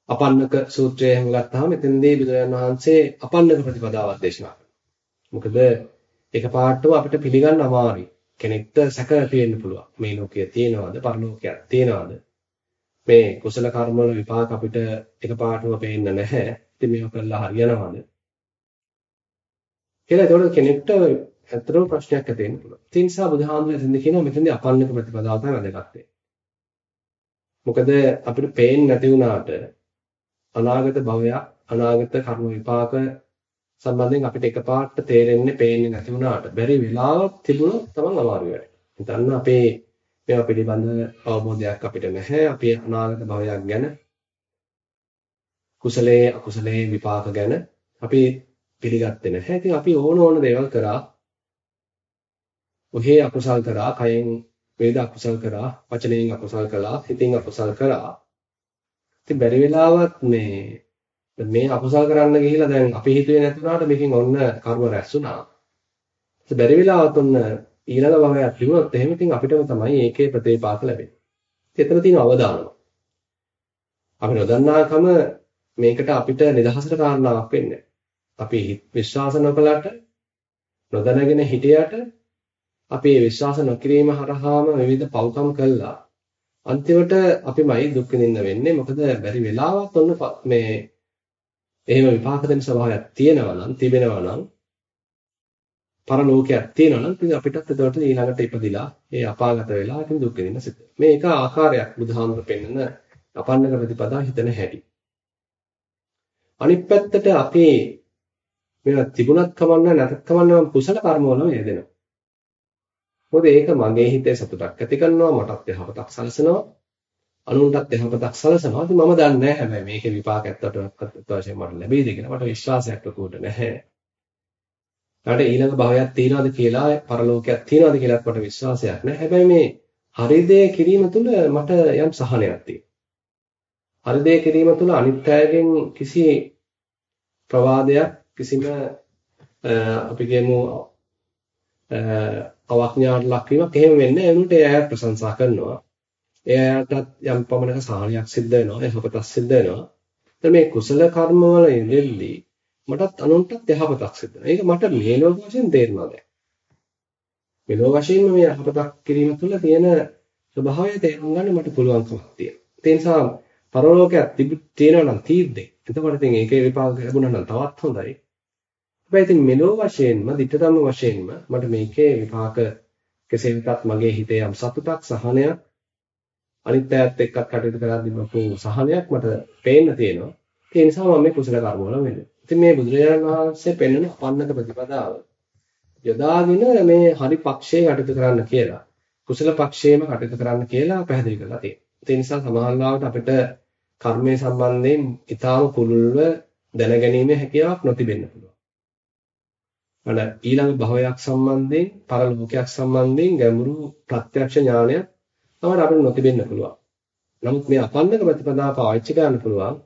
අපන්නක සූත්‍රය එහෙම ගත්තාම එතනදී බුදුරජාණන් වහන්සේ අපන්නක ප්‍රතිපදාවක් දේශනා කරනවා. මොකද එකපාරටම අපිට පිළිගන්න අමාරුයි. කෙනෙක්ට සැක තියෙන්න පුළුවන්. මේ ලෝකයේ තියෙනවද? පරලෝකයක් තියෙනවද? මේ කුසල කර්ම වල විපාක අපිට එකපාරටම පේන්න නැහැ. ඉතින් මේක කළා හරියනවද? කියලා ඒතකොට කෙනෙක්ට ඇත්තටම ප්‍රශ්නයක් ඇති වෙන්න පුළුවන්. ඒ නිසා බුදුහාමුදුරුවෝ එතෙන්ද කියනවා මෙතෙන්දී අපන්නක ප්‍රතිපදාව තමයි වැදගත් මොකද අපිට පේන්නේ නැති වුණාට අනාගත භවයක් අනාගත කර්ම විපාක සම්බන්ධයෙන් අපිට එකපාරට තේරෙන්නේ පේන්නේ නැති වුණාට බැරි වෙලාවක් තිබුණොත් තමයි අමාරු වෙන්නේ. හිතන්න අපේ මේවා පිළිබඳ අවබෝධයක් අපිට නැහැ. අපේ අනාගත භවයක් ගැන කුසලයේ අකුසලයේ විපාක ගැන අපි පිළිගත්තේ නැහැ. ඉතින් අපි ඕන ඕන දේවල් කරා. ඔහේ අකුසල් කරා, කයෙන් වේද අකුසල් කරා, වචනයෙන් අකුසල් කළා, හිතින් අකුසල් කරා. ඉතින් බැරි වෙලාවත් මේ මේ අකුසල් කරන්න ගිහිලා දැන් අපි හිතුවේ නැතුණාට මේකෙන් ඔන්න කර්ම රැස් වුණා. ඉතින් බැරි වෙලාවත් ඔන්න ඊළඟ භවයක් තිබුණොත් එහෙම ඉතින් අපිටම තමයි ඒකේ ප්‍රතිපාක ලැබෙන්නේ. ඉතින් එතන තියෙන අවදානම. අපි නොදන්නාකම මේකට අපිට නිදහසට කාරණාවක් වෙන්නේ අපි විශ්වාස නොකලට නොදැනගෙන හිටියට අපි විශ්වාස නොකිරීම හරහාම විවිධ පව්කම් කළා අන්තිමට අපිමයි දුක් විඳින්න වෙන්නේ. මොකද බැරි වෙලාවත් ඔන්න මේ එහෙම විපාක දෙන ස්වභාවයක් තියෙනවා නම් තිබෙනවා නම් පරලෝකයක් තියෙනවා නම් ඉතින් අපිටත් එතකොට ඊළඟට ඉපදිලා ඒ අපාගත වෙලා ඉතින් දුක් විඳින්න සිද්ධ. මේක ආකාරයක් බුදුහාමුදුරු පෙන්නන අපන්නක ප්‍රතිපදා හිතන හැටි. අනිත් පැත්තට අපි මේවා තිබුණත් කමන්න නැතත් කමන්න කුසල කර්ම වල යෙදෙනවා. මොකද ඒක මගේ හිතේ සතුටක් ඇති කරනවා මටත් යහපතක් සලසනවා අනුන්ටත් යහපතක් සලසනවා. ඉතින් මම දන්නේ නැහැ. හැබැයි මේකේ විපාක ඇත්තට වශයෙන් මට ලැබෙයිද කියලා. මට විශ්වාසයක් ලකුවට නැහැ. ඊට ඊළඟ භවයක් තියනවාද කියලා පරලෝකයක් තියනවාද කියලාත් මට විශ්වාසයක් නැහැ. හැබැයි මේ හරි දේ කිරීම තුළ මට යම් සහනයක් තියෙනවා. හරි දේ කිරීම තුළ අනිත් අයගෙන් කිසි ප්‍රවාදයක් කිසිම අපි කියමු අවඥාට ලක්වීමක් එහෙම වෙන්නේ නැහැ. උන්ට එයා ප්‍රශංසා කරනවා. එයාටත් යම් පමණක සාහනයක් සිද්ධ වෙනවා යහපතක් සිද්ධ වෙනවා. දැන් මේ කුසල කර්ම වල යෙදෙල්ලි මටත් අනුන්ටත් යහපතක් සිද්ධ වෙනවා. ඒක මට මේ ලෝක වශයෙන් තේරෙනවා දැන්. මේ ලෝක වශයෙන්ම මේ යහපතක් කිරීම තුළ තියෙන ස්වභාවය තේරුම් ගන්න මට පුළුවන්කමක් තියෙනවා. ඒ නිසා පරලෝකයක් තියෙනවා නම් තීද්දේ. එතකොට ඉතින් ඒකේ විපාක ලැබුණා නම් තවත් හොඳයි. හැබැයි ඉතින් මෙලෝ වශයෙන්ම ditthදම්ම වශයෙන්ම මට මේකේ විපාක කෙසේ වෙතත් මගේ හිතේ යම් සතුටක් සහනයක් අනිත් අයත් එක්ක කටයුතු කරද්දී ලොකු සහනයක් මට පේන්න තියෙනවා. ඒ නිසා මම මේ කුසල කර්ම වල වෙන්නේ. ඉතින් මේ බුදුරජාණන් වහන්සේ පෙන්වන අපන්නක ප්‍රතිපදාව යොදාගෙන මේ හරි පක්ෂයේ කටයුතු කරන්න කියලා. කුසල පක්ෂයේම කටයුතු කරන්න කියලා පැහැදිලි කරලා තියෙනවා. ඒ නිසා සමහරවිට අපිට කර්මයේ සම්බන්ධයෙන් ඊටාම පුළුල්ව දැනගැනීමේ හැකියාවක් නොතිබෙන්න පුළුවන්. අන ඊළඟ භවයක් සම්බන්ධයෙන්, පරලෝකයක් සම්බන්ධයෙන් ගැඹුරු ප්‍රත්‍යක්ෂ ඥානයක් තමයි අපිට නොතිබෙන්න පුළුවන්. නමුත් මේ අපන්නක ප්‍රතිපදාව පාවිච්චි කරන්න පුළුවන්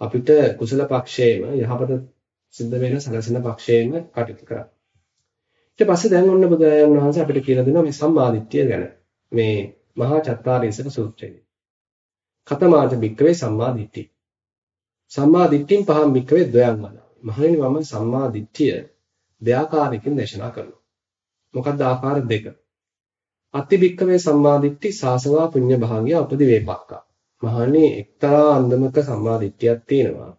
අපිට කුසල පක්ෂයේම යහපත සිද්ධ වෙන සලසන පක්ෂයේම කටයුතු කරන්න. ඊට පස්සේ දැන් ඔන්න බුදුරජාණන් වහන්සේ අපිට කියලා දෙනවා මේ සම්මාදිට්ඨිය ගැන. මේ මහා චත්තාරීසක සූත්‍රයේ. කතමාච භික්කවේ සම්මාදිට්ඨි. සම්මාදිට්ඨින් පහම් භික්කවේ ද්වයං වද. මහණෙනි මම සම්මාදිට්ඨිය දෙආකාරයකින් දේශනා කරනවා. මොකක්ද ආකාර දෙක? අත්ති භික්කවේ සම්මාදිට්ඨි සාසවා පුඤ්ඤ භාගිය උපදි වේපක්කා. මහණේ එක්තරා අන්දමක සම්මාදිට්ඨියක් තියෙනවා.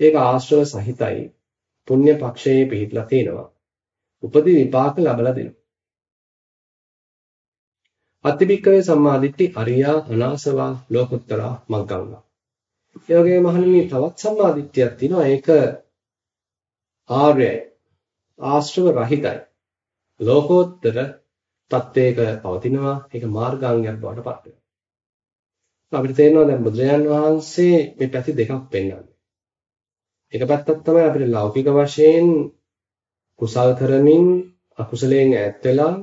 ඒක ආශ්‍රව සහිතයි. පුණ්‍ය පක්ෂයේ පිහිටලා තියෙනවා. උපදි විපාක ලබලා දෙනවා. අත්ති භික්කවේ සම්මාදිට්ඨි අරියා අනාසවා ලෝකුත්තරා මග්ගංගා. ඒ වගේම මහණෙනි තවත් සම්මාදිට්ඨියක් තියෙනවා. ඒක ආර්යයි. ආශ්‍රව රහිතයි. ලෝකෝත්තර තත්වයක පවතිනවා. ඒක මාර්ගාංගයක් බවට පත් වෙනවා. අපිට තේරෙනවා දැන් බුදුරජාන් වහන්සේ මේ පැති දෙකක් පෙන්වන්නේ. එක පැත්තක් තමයි අපිට ලෞකික වශයෙන් කුසල් කරමින් අකුසලයෙන් ඈත් වෙලා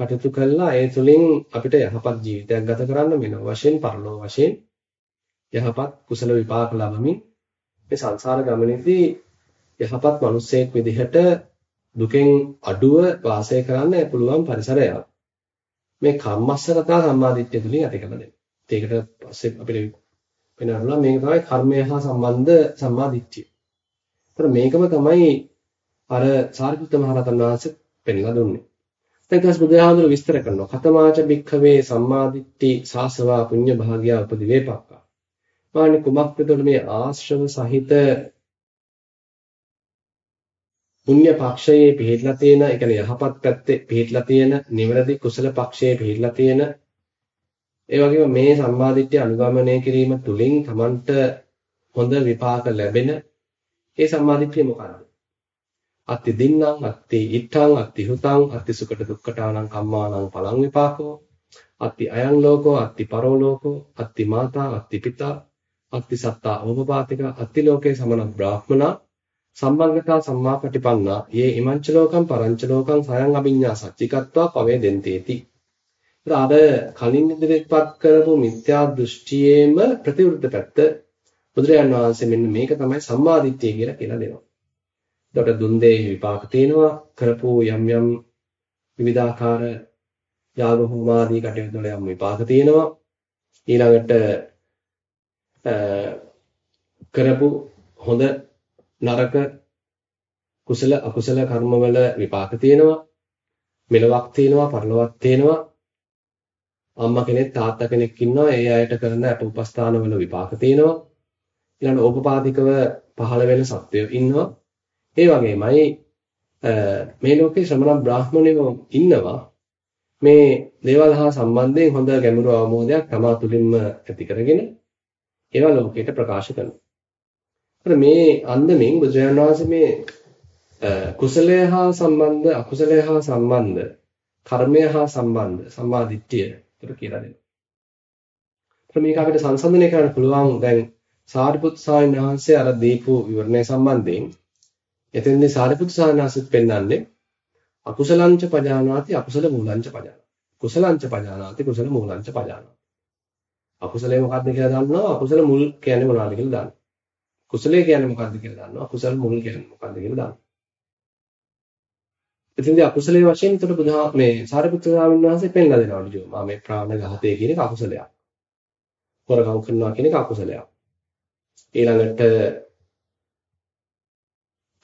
කටයුතු කළා. ඒ තුලින් අපිට යහපත් ජීවිතයක් ගත කරන්න වෙන වශයෙන් පරලෝ වශයෙන් යහපත් කුසල විපාක ලැබමින් මේ සංසාර ගමනේදී යහපත් මිනිසෙක් විදිහට දුකෙන් අඩුව වාසය කරන්න පුළුවන් පරිසරයක්. මේ කම්මස්සගතා සම්මාදිට්ඨිය තුලින් ඇති කරලා දෙනවා. ඒකට පස්සේ අපිට වෙනවා මේක තමයි කර්මය හා සම්බන්ධ සම්මාදිට්ඨිය. ඒතර මේකම තමයි අර සාරිපුත්ත මහ රහතන් වහන්සේ පෙන්ලා දුන්නේ. දැන් ඊට පස්සේ බුදුහාමුදුරුවෝ විස්තර කරනවා. කතමාච භික්ඛවේ සම්මාදිට්ඨි සාසවා පුඤ්ඤ භාග්‍යා උපදි වේපක්කා. මාන්නේ කුමක්ද මේ ආශ්‍රව සහිත පුණ්‍ය පක්ෂයේ පිහිටලා තියෙන, ඒ කියන්නේ යහපත් පැත්තේ පිහිටලා තියෙන, නිවැරදි කුසල පක්ෂයේ පිහිටලා තියෙන ඒ වගේම මේ සම්මාදිට්ඨිය අනුගමනය කිරීම තුළින් Tamanට හොඳ විපාක ලැබෙන ඒ සම්මාදිට්ඨිය මොකක්ද? අත්ති දින්නම් අත්ති ඉත්තං අත්ති හුතං අත්ති සුකට දුක්කටානං කම්මානං පලං විපාකෝ අත්ති අයං ලෝකෝ අත්ති පරෝලෝකෝ අත්ති මාතා අත්ති පිතා අත්ති සත්තා ඕපපාතික අත්ති ලෝකේ සමන බ්‍රාහ්මනා සම්බංගතා සම්මාපටිපන්නා යේ ඉමංච ලෝකම් පරංච ලෝකම් සයන් අභිඤ්ඤා සච්චිකත්වා පවේ දෙන්තේති. අර කලින් ඉදිරිපත් කරපු මිත්‍යා දෘෂ්ටියේම ප්‍රතිවිරුද්ධ පැත්ත බුදුරජාන් වහන්සේ මෙන්න මේක තමයි සම්මාදිට්ඨිය කියලා කියලා දෙනවා. එතකොට දුන් දෙහි විපාක තියෙනවා කරපු යම් යම් විවිධාකාර යාග හෝමාදී කටයුතු වල යම් විපාක තියෙනවා. ඊළඟට කරපු හොඳ නරක කුසල අකුසල කර්මවල විපාක තියෙනවා. මෙලොවක් තියෙනවා, පරලොවක් තියෙනවා. අම්මා කෙනෙක් තාත්තා කෙනෙක් ඉන්නවා. ඒ අයට කරන අප උපස්ථානවල විපාක තියෙනවා. ඊළඟ ඕපපාතිකව පහළ වෙන සත්වයෝ ඉන්නවා. ඒ වගේමයි මේ ලෝකේ ශ්‍රමණ බ්‍රාහ්මණයෝ ඉන්නවා. මේ දේවල් හා සම්බන්ධයෙන් හොඳ ගැඹුරු අවබෝධයක් තමා තුළින්ම ඇති කරගෙන ඒවා ලෝකයට ප්‍රකාශ කරනවා. අර මේ අන්දමින් බුදුරජාණන් වහන්සේ මේ කුසලය හා සම්බන්ධ අකුසලය හා සම්බන්ධ කර්මය හා සම්බන්ධ සම්මාදිට්ඨිය උතර කියලා දෙනවා. ඒත් මේක අපිට සංසන්දනය කරන්න පුළුවන් දැන් සාරිපුත් සාහිණන් වහන්සේ අර දීපු විවරණය සම්බන්ධයෙන් එතෙන්දී සාරිපුත් සාහිණන් වහන්සේත් පෙන්වන්නේ අකුසලංච පජානාති අකුසල මූලංච පජානාති. කුසලංච පජානාති කුසල මූලංච පජානාති. අකුසලේ මොකක්ද කියලා දන්නවා අකුසල මුල් කියන්නේ මොනවද කියලා දන්නවා. කුසලයේ කියන්නේ මොකක්ද කියලා දන්නවා. කුසල මුල් කියන්නේ මොකක්ද කියලා දන්නවා. එතෙන්දී අකුසලයේ වශයෙන් උතර බුදුහා මේ සාරිපුත්‍ර ස්වාමීන් වහන්සේ පෙන්ලා දෙනවා ඍජුව. මා මේ ප්‍රාණඝාතය කියන එක අකුසලයක්. හොරකම් කරනවා කියන එක අකුසලයක්. ඊළඟට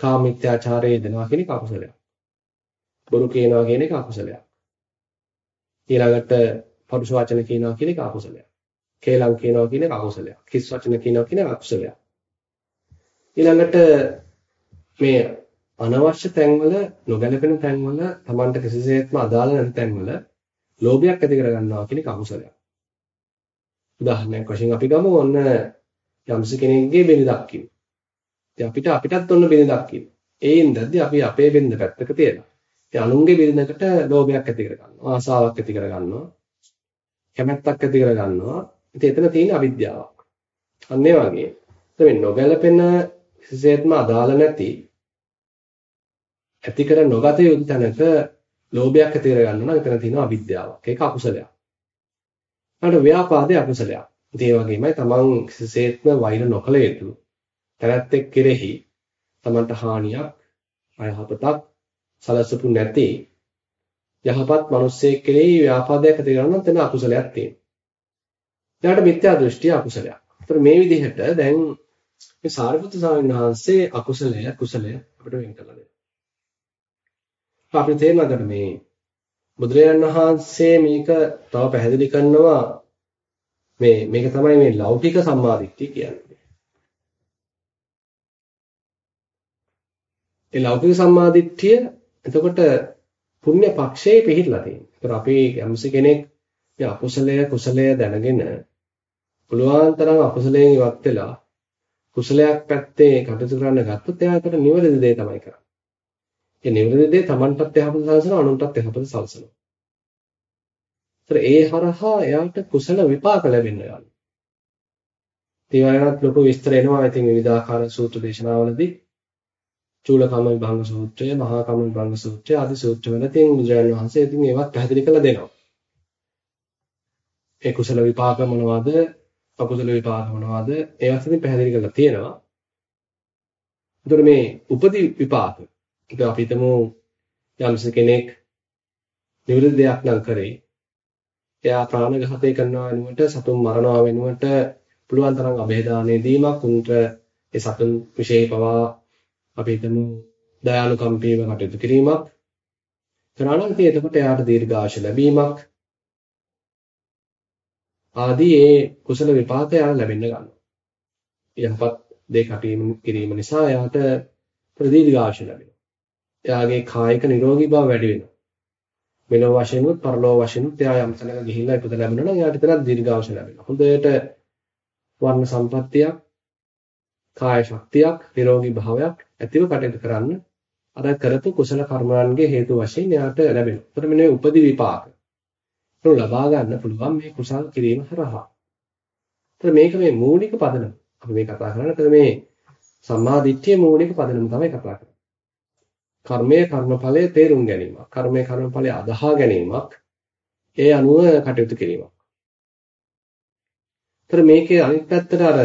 කාමීත්‍යාචාරයේ දෙනවා කියන එක අකුසලයක්. බොරු කියනවා කියන එක අකුසලයක්. ඊළඟට පරුෂ වචන කියනවා කියන එක අකුසලයක්. කේලම් කියනවා කියන එක අකුසලයක්. කිස් වචන කියනවා කියන එක අකුසලයක්. ඊළඟට මේ අනවශ්‍ය තැන්වල නොගැලපෙන තැන්වල Tamanට කිසිසේත්ම අදාළ නැති තැන්වල ලෝභයක් ඇති කර ගන්නවා කියන එක අකුසලයක්. උදාහරණයක් වශයෙන් අපි ගමු ඔන්න යම්ස කෙනෙක්ගේ බෙනදක් කිව්ව. ඉතින් අපිට අපිටත් ඔන්න බෙනදක් කිව්ව. ඒ ඉඳද්දි අපි අපේ බෙනද පැත්තක තියලා. ඉතින් අනුන්ගේ බෙනදකට ලෝභයක් ඇති කර ගන්නවා. ආසාවක් ඇති කර ගන්නවා. කැමැත්තක් ඇති කර ගන්නවා. ඉතින් එතන තියෙන අවිද්‍යාවක්. අන්න ඒ වගේ. එතන නොගැලපෙන කිසිසේත්ම අදාළ නැති ඇති කර නොගත යුතු තැනක ලෝභයක් ඇති කර ගන්නවා නම් එතන තියෙනවා අවිද්‍යාවක්. ඒක අකුසලයක්. ඊට ව්‍යාපාදේ අකුසලයක්. ඉතින් ඒ වගේමයි තමන් කිසිසේත්ම වෛර නොකළ යුතු තැනැත්තෙක් කෙරෙහි තමන්ට හානියක් අයහපතක් සලසපු නැති යහපත් මිනිස්සෙක් කෙරෙහි ව්‍යාපාදයක් ඇති කරනවා නම් එතන අකුසලයක් තියෙනවා. ඊළඟට මිත්‍යා දෘෂ්ටිය අකුසලයක්. ඒතර මේ විදිහට දැන් මේ සාරිපුත්‍ර ස්වාමීන් වහන්සේ අකුසලය කුසලය අපිට වෙන් කරලා දෙනවා. අපිට තේරෙනවද මේ බුදුරජාණන් වහන්සේ මේක තව පැහැදිලි කරනවා මේ මේක තමයි මේ ලෞකික සම්මාදිට්ඨිය කියන්නේ. ඒ ලෞකික සම්මාදිට්ඨිය එතකොට පුණ්‍ය පක්ෂයේ පිහිටලා තියෙනවා. ඒතර අපි යම්සි කෙනෙක් මේ අකුසලය කුසලය දැනගෙන පුළුවන් තරම් අකුසලයෙන් ඉවත් වෙලා කුසලයක් පැත්තේ කටයුතු කරන්න ගත්තොත් එයාට නිවැරදි දේ තමයි කරන්නේ. ඒ නිවැරදි දේ Tamanටත් යහපත සලසනවා අනුන්ටත් යහපත සලසනවා. ඒතර ඒ හරහා එයාට කුසල විපාක ලැබෙන්න යනවා. ඒවයන්ත් ලොකු විස්තර එනවා. ඉතින් විවිධාකාර සූත්‍ර දේශනාවලදී චූලකම විභංග සූත්‍රය, මහා කම විභංග සූත්‍රය ආදී සූත්‍රවල තියෙන බුදුරජාණන් වහන්සේ ඉතින් ඒවත් පැහැදිලි කරලා දෙනවා. ඒ කුසල විපාක මොනවද? අකුසල විපාක මොනවද? ඒවත් ඉතින් පැහැදිලි කරලා තියෙනවා. ඒතර මේ උපදි විපාක ඒක අපි හිතමු යම්ස කෙනෙක් නිවැරදි දෙයක් නම් කරේ. එයා ප්‍රාණඝාතය කරනවා වෙනුවට සතුන් මරනවා වෙනුවට පුළුවන් තරම් અભේදානෙ දීමක් උන්ට ඒ සතුන් විශේෂ පවා අපි හිතමු දයාලුකම්පීව කටයුතු කිරීමක් කරනවා නම් ඉතින් එතකොට එයාට දීර්ඝාෂ ලැබීමක් ආදී ඒ කුසල විපාක එයාට ලැබෙන්න ගන්නවා. යහපත් දේ කටයුතු කිරීම නිසා එයාට ප්‍රදීර්ඝාෂ ලැබෙනවා. එයාගේ කායික නිරෝගී බව වැඩි වෙනවා. මෙලොව වශයෙන් උත් පරලොව වශයෙන් උත් එයා යම් තැනක ගිහිල්ලා ඉපද ලැබුණා නම් එයාට එතනත් දීර්ඝායුෂ ලැබෙනවා. හොඳට වර්ණ සම්පත්තියක්, කාය ශක්තියක්, නිරෝගී භාවයක් ඇතිව කටයුතු කරන්න අර කරපු කුසල කර්මයන්ගේ හේතු වශයෙන් එයාට ලැබෙනවා. ඒතර මෙන්න උපදි විපාක. ඒක ලබා ගන්න පුළුවන් මේ කුසල් කිරීම හරහා. ඒතර මේක මේ මූලික පදනම. අපි මේ කතා කරන්නේ මේ සම්මා දිට්ඨියේ මූලික පදනම තමයි කතා කරන්නේ. කර්මය කර්මඵලයේ තේරුම් ගැනීමක්. කර්මය කර්මඵලයේ අදහා ගැනීමක්. ඒ අනුව කටයුතු කිරීමක්. ତර මේකේ අනිත් පැත්තට අර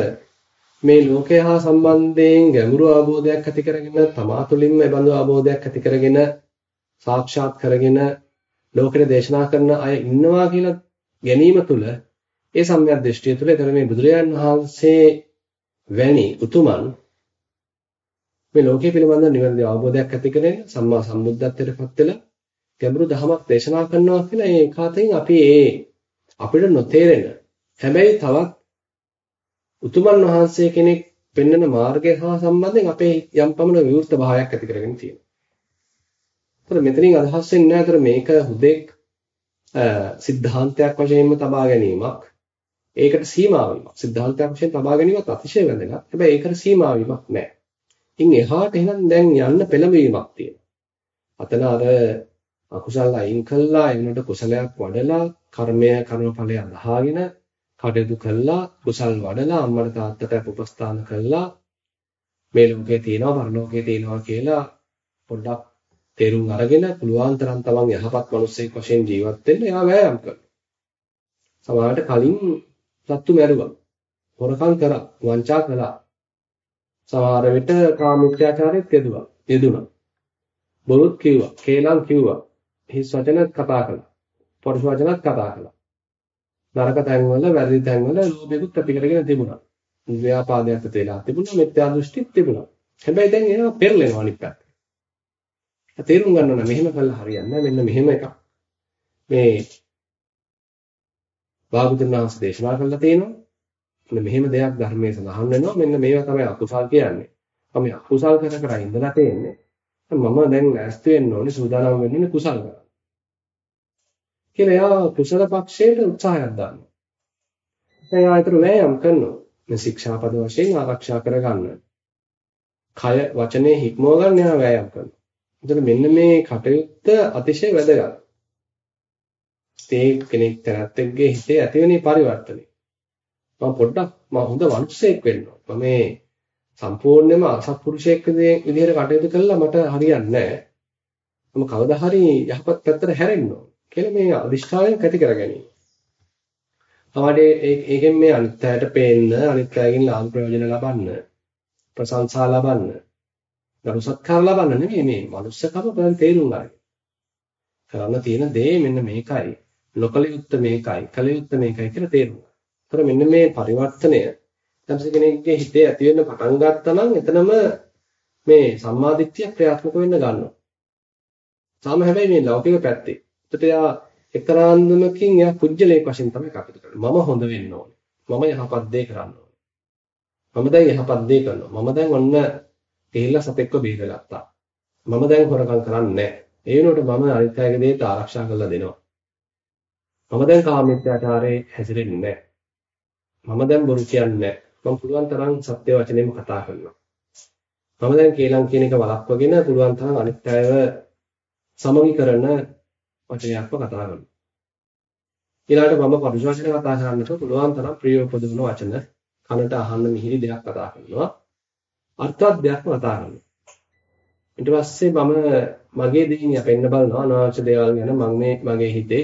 මේ ලෝකය හා සම්බන්ධයෙන් ගැඹුරු අවබෝධයක් ඇති කරගෙන තමා තුළින්ම ඒ බඳු අවබෝධයක් ඇති කරගෙන සාක්ෂාත් කරගෙන ලෝකෙට දේශනා කරන අය ඉන්නවා කියලා ගැනීම තුළ ඒ සම්‍යක් දෘෂ්ටිය තුළ ඒතර මේ බුදුරජාන් වහන්සේ වැනි උතුමන් මේ ලෝකයේ පිළිබඳ නිවැරදි අවබෝධයක් ඇති කරගෙන සම්මා සම්බුද්ධත්වයට පත් වෙලා ගැඹුරු ධමයක් දේශනා කරනවා කියලා ඒ ඒකාතෙන් අපි ඒ අපිට නොතේරෙන හැබැයි තවත් උතුමන් වහන්සේ කෙනෙක් පෙන්වන මාර්ගය හා සම්බන්ධයෙන් අපේ යම් පමණ විවෘත භාවයක් ඇති කරගෙන තියෙනවා. ඒතර මෙතනින් අදහස් වෙන්නේ නැහැ මේක හුදෙක් සිද්ධාන්තයක් වශයෙන්ම තබා ගැනීමක්. ඒකට සීමා වීමක්. සිද්ධාන්තයක් වශයෙන් තබා ගැනීමත් අතිශය වැදගත්. හැබැයි ඒකට සීමා වීමක් නැහැ. ඉන් එහාට එහෙනම් දැන් යන්න පෙළඹවීමක් තියෙනවා. අතන අර අකුසල අයින් කළා එනකොට කුසලයක් වඩලා කර්මය කර්මඵලය අදහාගෙන කටයුතු කළා කුසල් වඩලා අම්මට තාත්තට උපස්ථාන කළා මේ ලෝකේ තියෙනවා පරලෝකේ තියෙනවා කියලා පොඩ්ඩක් තේරුම් අරගෙන පුළුවන් තරම් තමන් යහපත් මිනිසෙක් වශයෙන් ජීවත් වෙන්න එයා වෑයම් කරනවා. සමහරවිට කලින් සත්තු මැරුවා. හොරකම් කරා, වංචා කළා. සමහර විට කාමීත්‍යාචාරයත් යෙදුවා යෙදුණා බොරුත් කිව්වා. කේලම් කිව්වා. හිස් වචනත් කතා කළා. පොරුෂ වචනත් කතා කළා. නරක තැන්වල වැරදි තැන්වල ලෝභයකුත් ඇති කරගෙන තිබුණා. ව්‍යාපාදයක් තේලා තිබුණා. මිත්‍යා දෘෂ්ටිත් තිබුණා. හැබැයි දැන් ඒවා පෙරලෙනවා අනිත් පැත්තට. තේරුම් ගන්න ඕන මෙහෙම කළා හරියන්නේ මෙන්න මෙහෙම එකක්. මේ භාගතුන් වහන්සේ දේශනා කළා තියෙනවා. මෙන්න මෙහෙම දෙයක් ධර්මයේ සඳහන් වෙනවා. මෙන්න මේවා තමයි අකුසල් කියන්නේ. මම අකුසල් කර කර ඉඳලා තියෙන්නේ. මම දැන් ඇස්ත වෙන්න ඕනේ සූදානම් වෙන්නේ කුසල් කරන්න. කියලා එයා කුසල පක්ෂයට උත්සාහයක් දානවා. දැන් එයා ඊතර වෑයම් කරනවා. මේ ශික්ෂාපද වශයෙන් ආරක්ෂා කරගන්න. කය වචනේ හික්මව ගන්න එයා වෑයම් කරනවා. එතකොට මෙන්න මේ කටයුත්ත අතිශය වැදගත්. ඒ කෙනෙක් තැනැත්තෙක්ගේ හිතේ ඇතිවෙන පරිවර්තනය. මම පොඩ්ඩක් මම හොඳ මිනිසෙක් වෙන්න ඕන. මම මේ සම්පූර්ණයෙන්ම අසත්පුරුෂයෙක් විදිහට කටයුතු කළා මට හරියන්නේ නැහැ. මම කවදා හරි යහපත් පැත්තට හැරෙන්න ඕන කියලා මේ අදිෂ්ඨානයක් ඇති කර ගැනීම. තවඩේ ඒකෙන් මේ අනිත් අයට පේන්න, අනිත් අයගෙන් ලාභ ප්‍රයෝජන ලබන්න, ප්‍රශංසා ලබන්න, ගරු සත්කාර ලබන්න නෙමෙයි මේ මනුස්සකම බලන් තේරුම් ගන්න. කරන්න තියෙන දේ මෙන්න මේකයි. නොකල යුත්තේ මේකයි. කල යුත්තේ මේකයි කියලා තේරුම් ගන්න. ඒතර මෙන්න මේ පරිවර්තනය යම්සි කෙනෙක්ගේ හිතේ ඇති වෙන්න පටන් ගත්තා නම් එතනම මේ සම්මාදිට්ඨිය ක්‍රියාත්මක වෙන්න ගන්නවා. සාම හැබැයි මේ ලෞකික පැත්තේ. ඒකට යා එක්තරාන්දමකින් යා පුජ්‍යලයක් වශයෙන් තමයි කටයුතු කරන්නේ. මම හොඳ වෙන්න ඕනේ. මම යහපත් දේ කරන්න ඕනේ. මම දැන් යහපත් දේ කරනවා. මම දැන් ඔන්න ගිහිල්ලා සතෙක්ව බේරගත්තා. මම දැන් හොරකම් කරන්නේ නැහැ. ඒ වෙනුවට මම අනිත් අයගේ දේට ආරක්ෂා කරලා දෙනවා. මම දැන් කාමීත්‍යාචාරයේ හැසිරෙන්නේ නැහැ. මම දැන් බොරු කියන්නේ නැහැ. මම පුළුවන් තරම් සත්‍ය වචනේම කතා කරනවා. මම දැන් කේලම් කියන එක වළක්වගෙන පුළුවන් තරම් අනිත් අයව සමගි කරන වචනයක්ම කතා කරනවා. ඊළඟට මම පරුෂ වචන කතා කරන්නට පුළුවන් තරම් ප්‍රිය උපදවන වචන කනට අහන්න මිහිරි දෙයක් කතා කරනවා. අර්ථවත් දෙයක් කතා කරනවා. ඊට පස්සේ මම මගේ දේින් යපෙන්න බලනවා අනවශ්‍ය දේවල් ගැන මම මේ මගේ හිතේ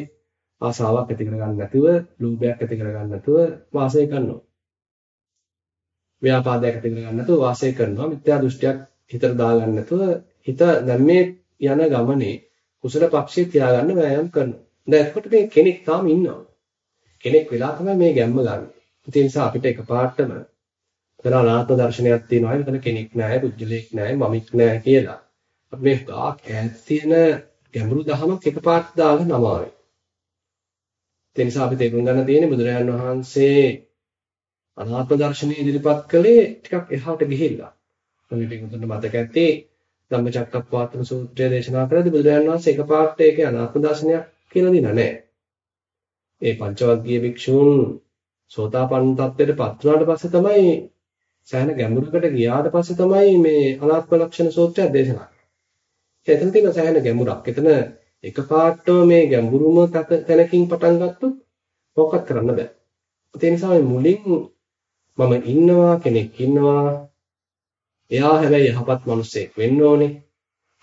ආසාවක් ඇති කරගන්න නැතුව, ලෝභයක් ඇති කරගන්න නැතුව වාසය කරනවා. ව්‍යාපාදයක් ඇති කරගන්න නැතුව වාසය කරනවා. මිත්‍යා දෘෂ්ටියක් හිතට දාගන්න නැතුව හිත දැන් මේ යන ගමනේ කුසල පක්ෂේ තියාගන්න වෑයම් කරනවා. දැන් එතකොට මේ කෙනෙක් තාම ඉන්නවා. කෙනෙක් වෙලා තමයි මේ ගැම්ම ගන්න. ඒ නිසා අපිට එකපාරටම එතන අනාත්ම දර්ශනයක් තියෙනවා. එතන කෙනෙක් නැහැ, පුජ්‍යලයක් නැහැ, මමික් නැහැ කියලා. අපි මේ ගාක් ඈත් තියෙන ගැඹුරු දහමක් එකපාරට දාගෙන නමාවේ. ඒ නිසා අපි තේරුම් ගන්න තියෙන්නේ බුදුරජාණන් වහන්සේ අනාත්ම දර්ශනය ඉදිරිපත් කළේ ටිකක් එහාට ගිහිල්ලා. මේ පිටුතුන්ට මතක ඇත්තේ ධම්මචක්කප්පවත්තන සූත්‍රය දේශනා කරද්දී බුදුරජාණන් වහන්සේ එකපාරට ඒකේ අනාත්ම දර්ශනයක් කියලා දිනා නැහැ. ඒ පංචවග්ගීය භික්ෂූන් සෝතාපන්න තත්ත්වයට පත් වුණාට පස්සේ තමයි සෑහෙන ගැඹුරකට ගියාට පස්සේ තමයි මේ අනාත්ම ලක්ෂණ සූත්‍රය දේශනා කරන්නේ. එතන තියෙන සෑහෙන ගැඹුරක්. එතන එකපාරටම මේ ගැඹුරුම තැනකින් පටන් ගත්තොත් මොකක්වත් කරන්න බෑ. ඒ නිසා මුලින් මම ඉන්නවා කෙනෙක් ඉන්නවා. එයා හැබැයි යහපත් මිනිසෙක් වෙන්න ඕනේ.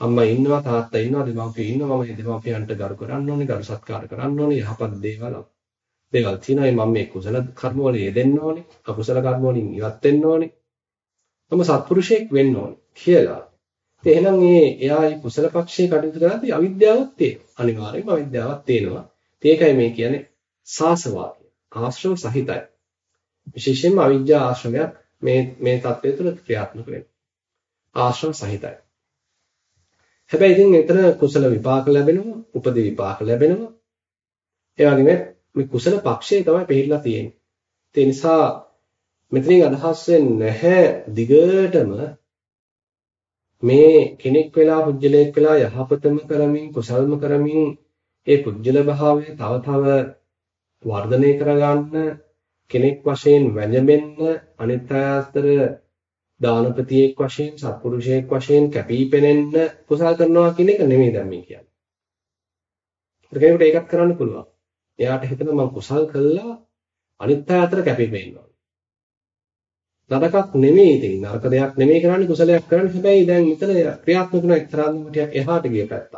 අම්මා ඉන්නවා තාත්තා ඉන්නවා දෙමව්පියෝ ඉන්නවා මම දෙමව්පියන්ට ගරු කරන්න ඕනේ ගරු සත්කාර කරන්න ඕනේ යහපත් දේවල් දේවල් තියෙනවා මම මේ කුසල කර්ම වල යෙදෙන්න ඕනේ අකුසල කර්ම වලින් ඉවත් වෙන්න ඕනේ මම සත්පුරුෂයෙක් වෙන්න ඕනේ කියලා ඉතින් එහෙනම් මේ එයා මේ කුසල පක්ෂයේ කටයුතු කරද්දී අවිද්‍යාවක් තියෙනවා. අනිවාර්යයෙන්ම අවිද්‍යාවක් තියෙනවා. ඒකයි මේ කියන්නේ සාසවාක්‍ය. ආශ්‍රව සහිතයි. විශේෂයෙන්ම අවිද්‍යා ආශ්‍රවයක් මේ මේ தත්ත්වය තුළ ක්‍රියාත්මක වෙනවා. ආශ්‍රව සහිතයි. හැබැයි ඉතින් එතන කුසල විපාක ලැබෙනවා, උපදී විපාක ලැබෙනවා. ඒ වගේම මේ කුසල පක්ෂයේ තමයි පිළිලා තියෙන්නේ. ඒ නිසා මෙතනින් අදහස් වෙන්නේ නැහැ දිගටම මේ කෙනෙක් වෙලා පුජ්‍යලයක් වෙලා යහපතම කරමින් කුසල්ම කරමින් ඒ පුජ්‍යල භාවය තව තව වර්ධනය කරගන්න කෙනෙක් වශයෙන් වැළඹෙන්න අනිත් අය අතර දානපතියෙක් වශයෙන් සත්පුරුෂයෙක් වශයෙන් කැපිපෙනෙන්න කුසල් කරනවා කියන එක නෙමෙයි දැන් මේ කියන්නේ. කෙනෙකුට ඒකත් කරන්න පුළුවන්. එයාට හිතෙන මම කුසල් කළා අනිත් අය අතර කැපිපෙන්නවා. නරකක් නෙමෙයි ඉතින් නරක දෙයක් නෙමෙයි කරන්නේ කුසලයක් කරන්නේ හැබැයි දැන් මෙතන ක්‍රියාත්මක වෙන එක්තරාන්දම ටිකක් එහාට ගිය පැත්ත.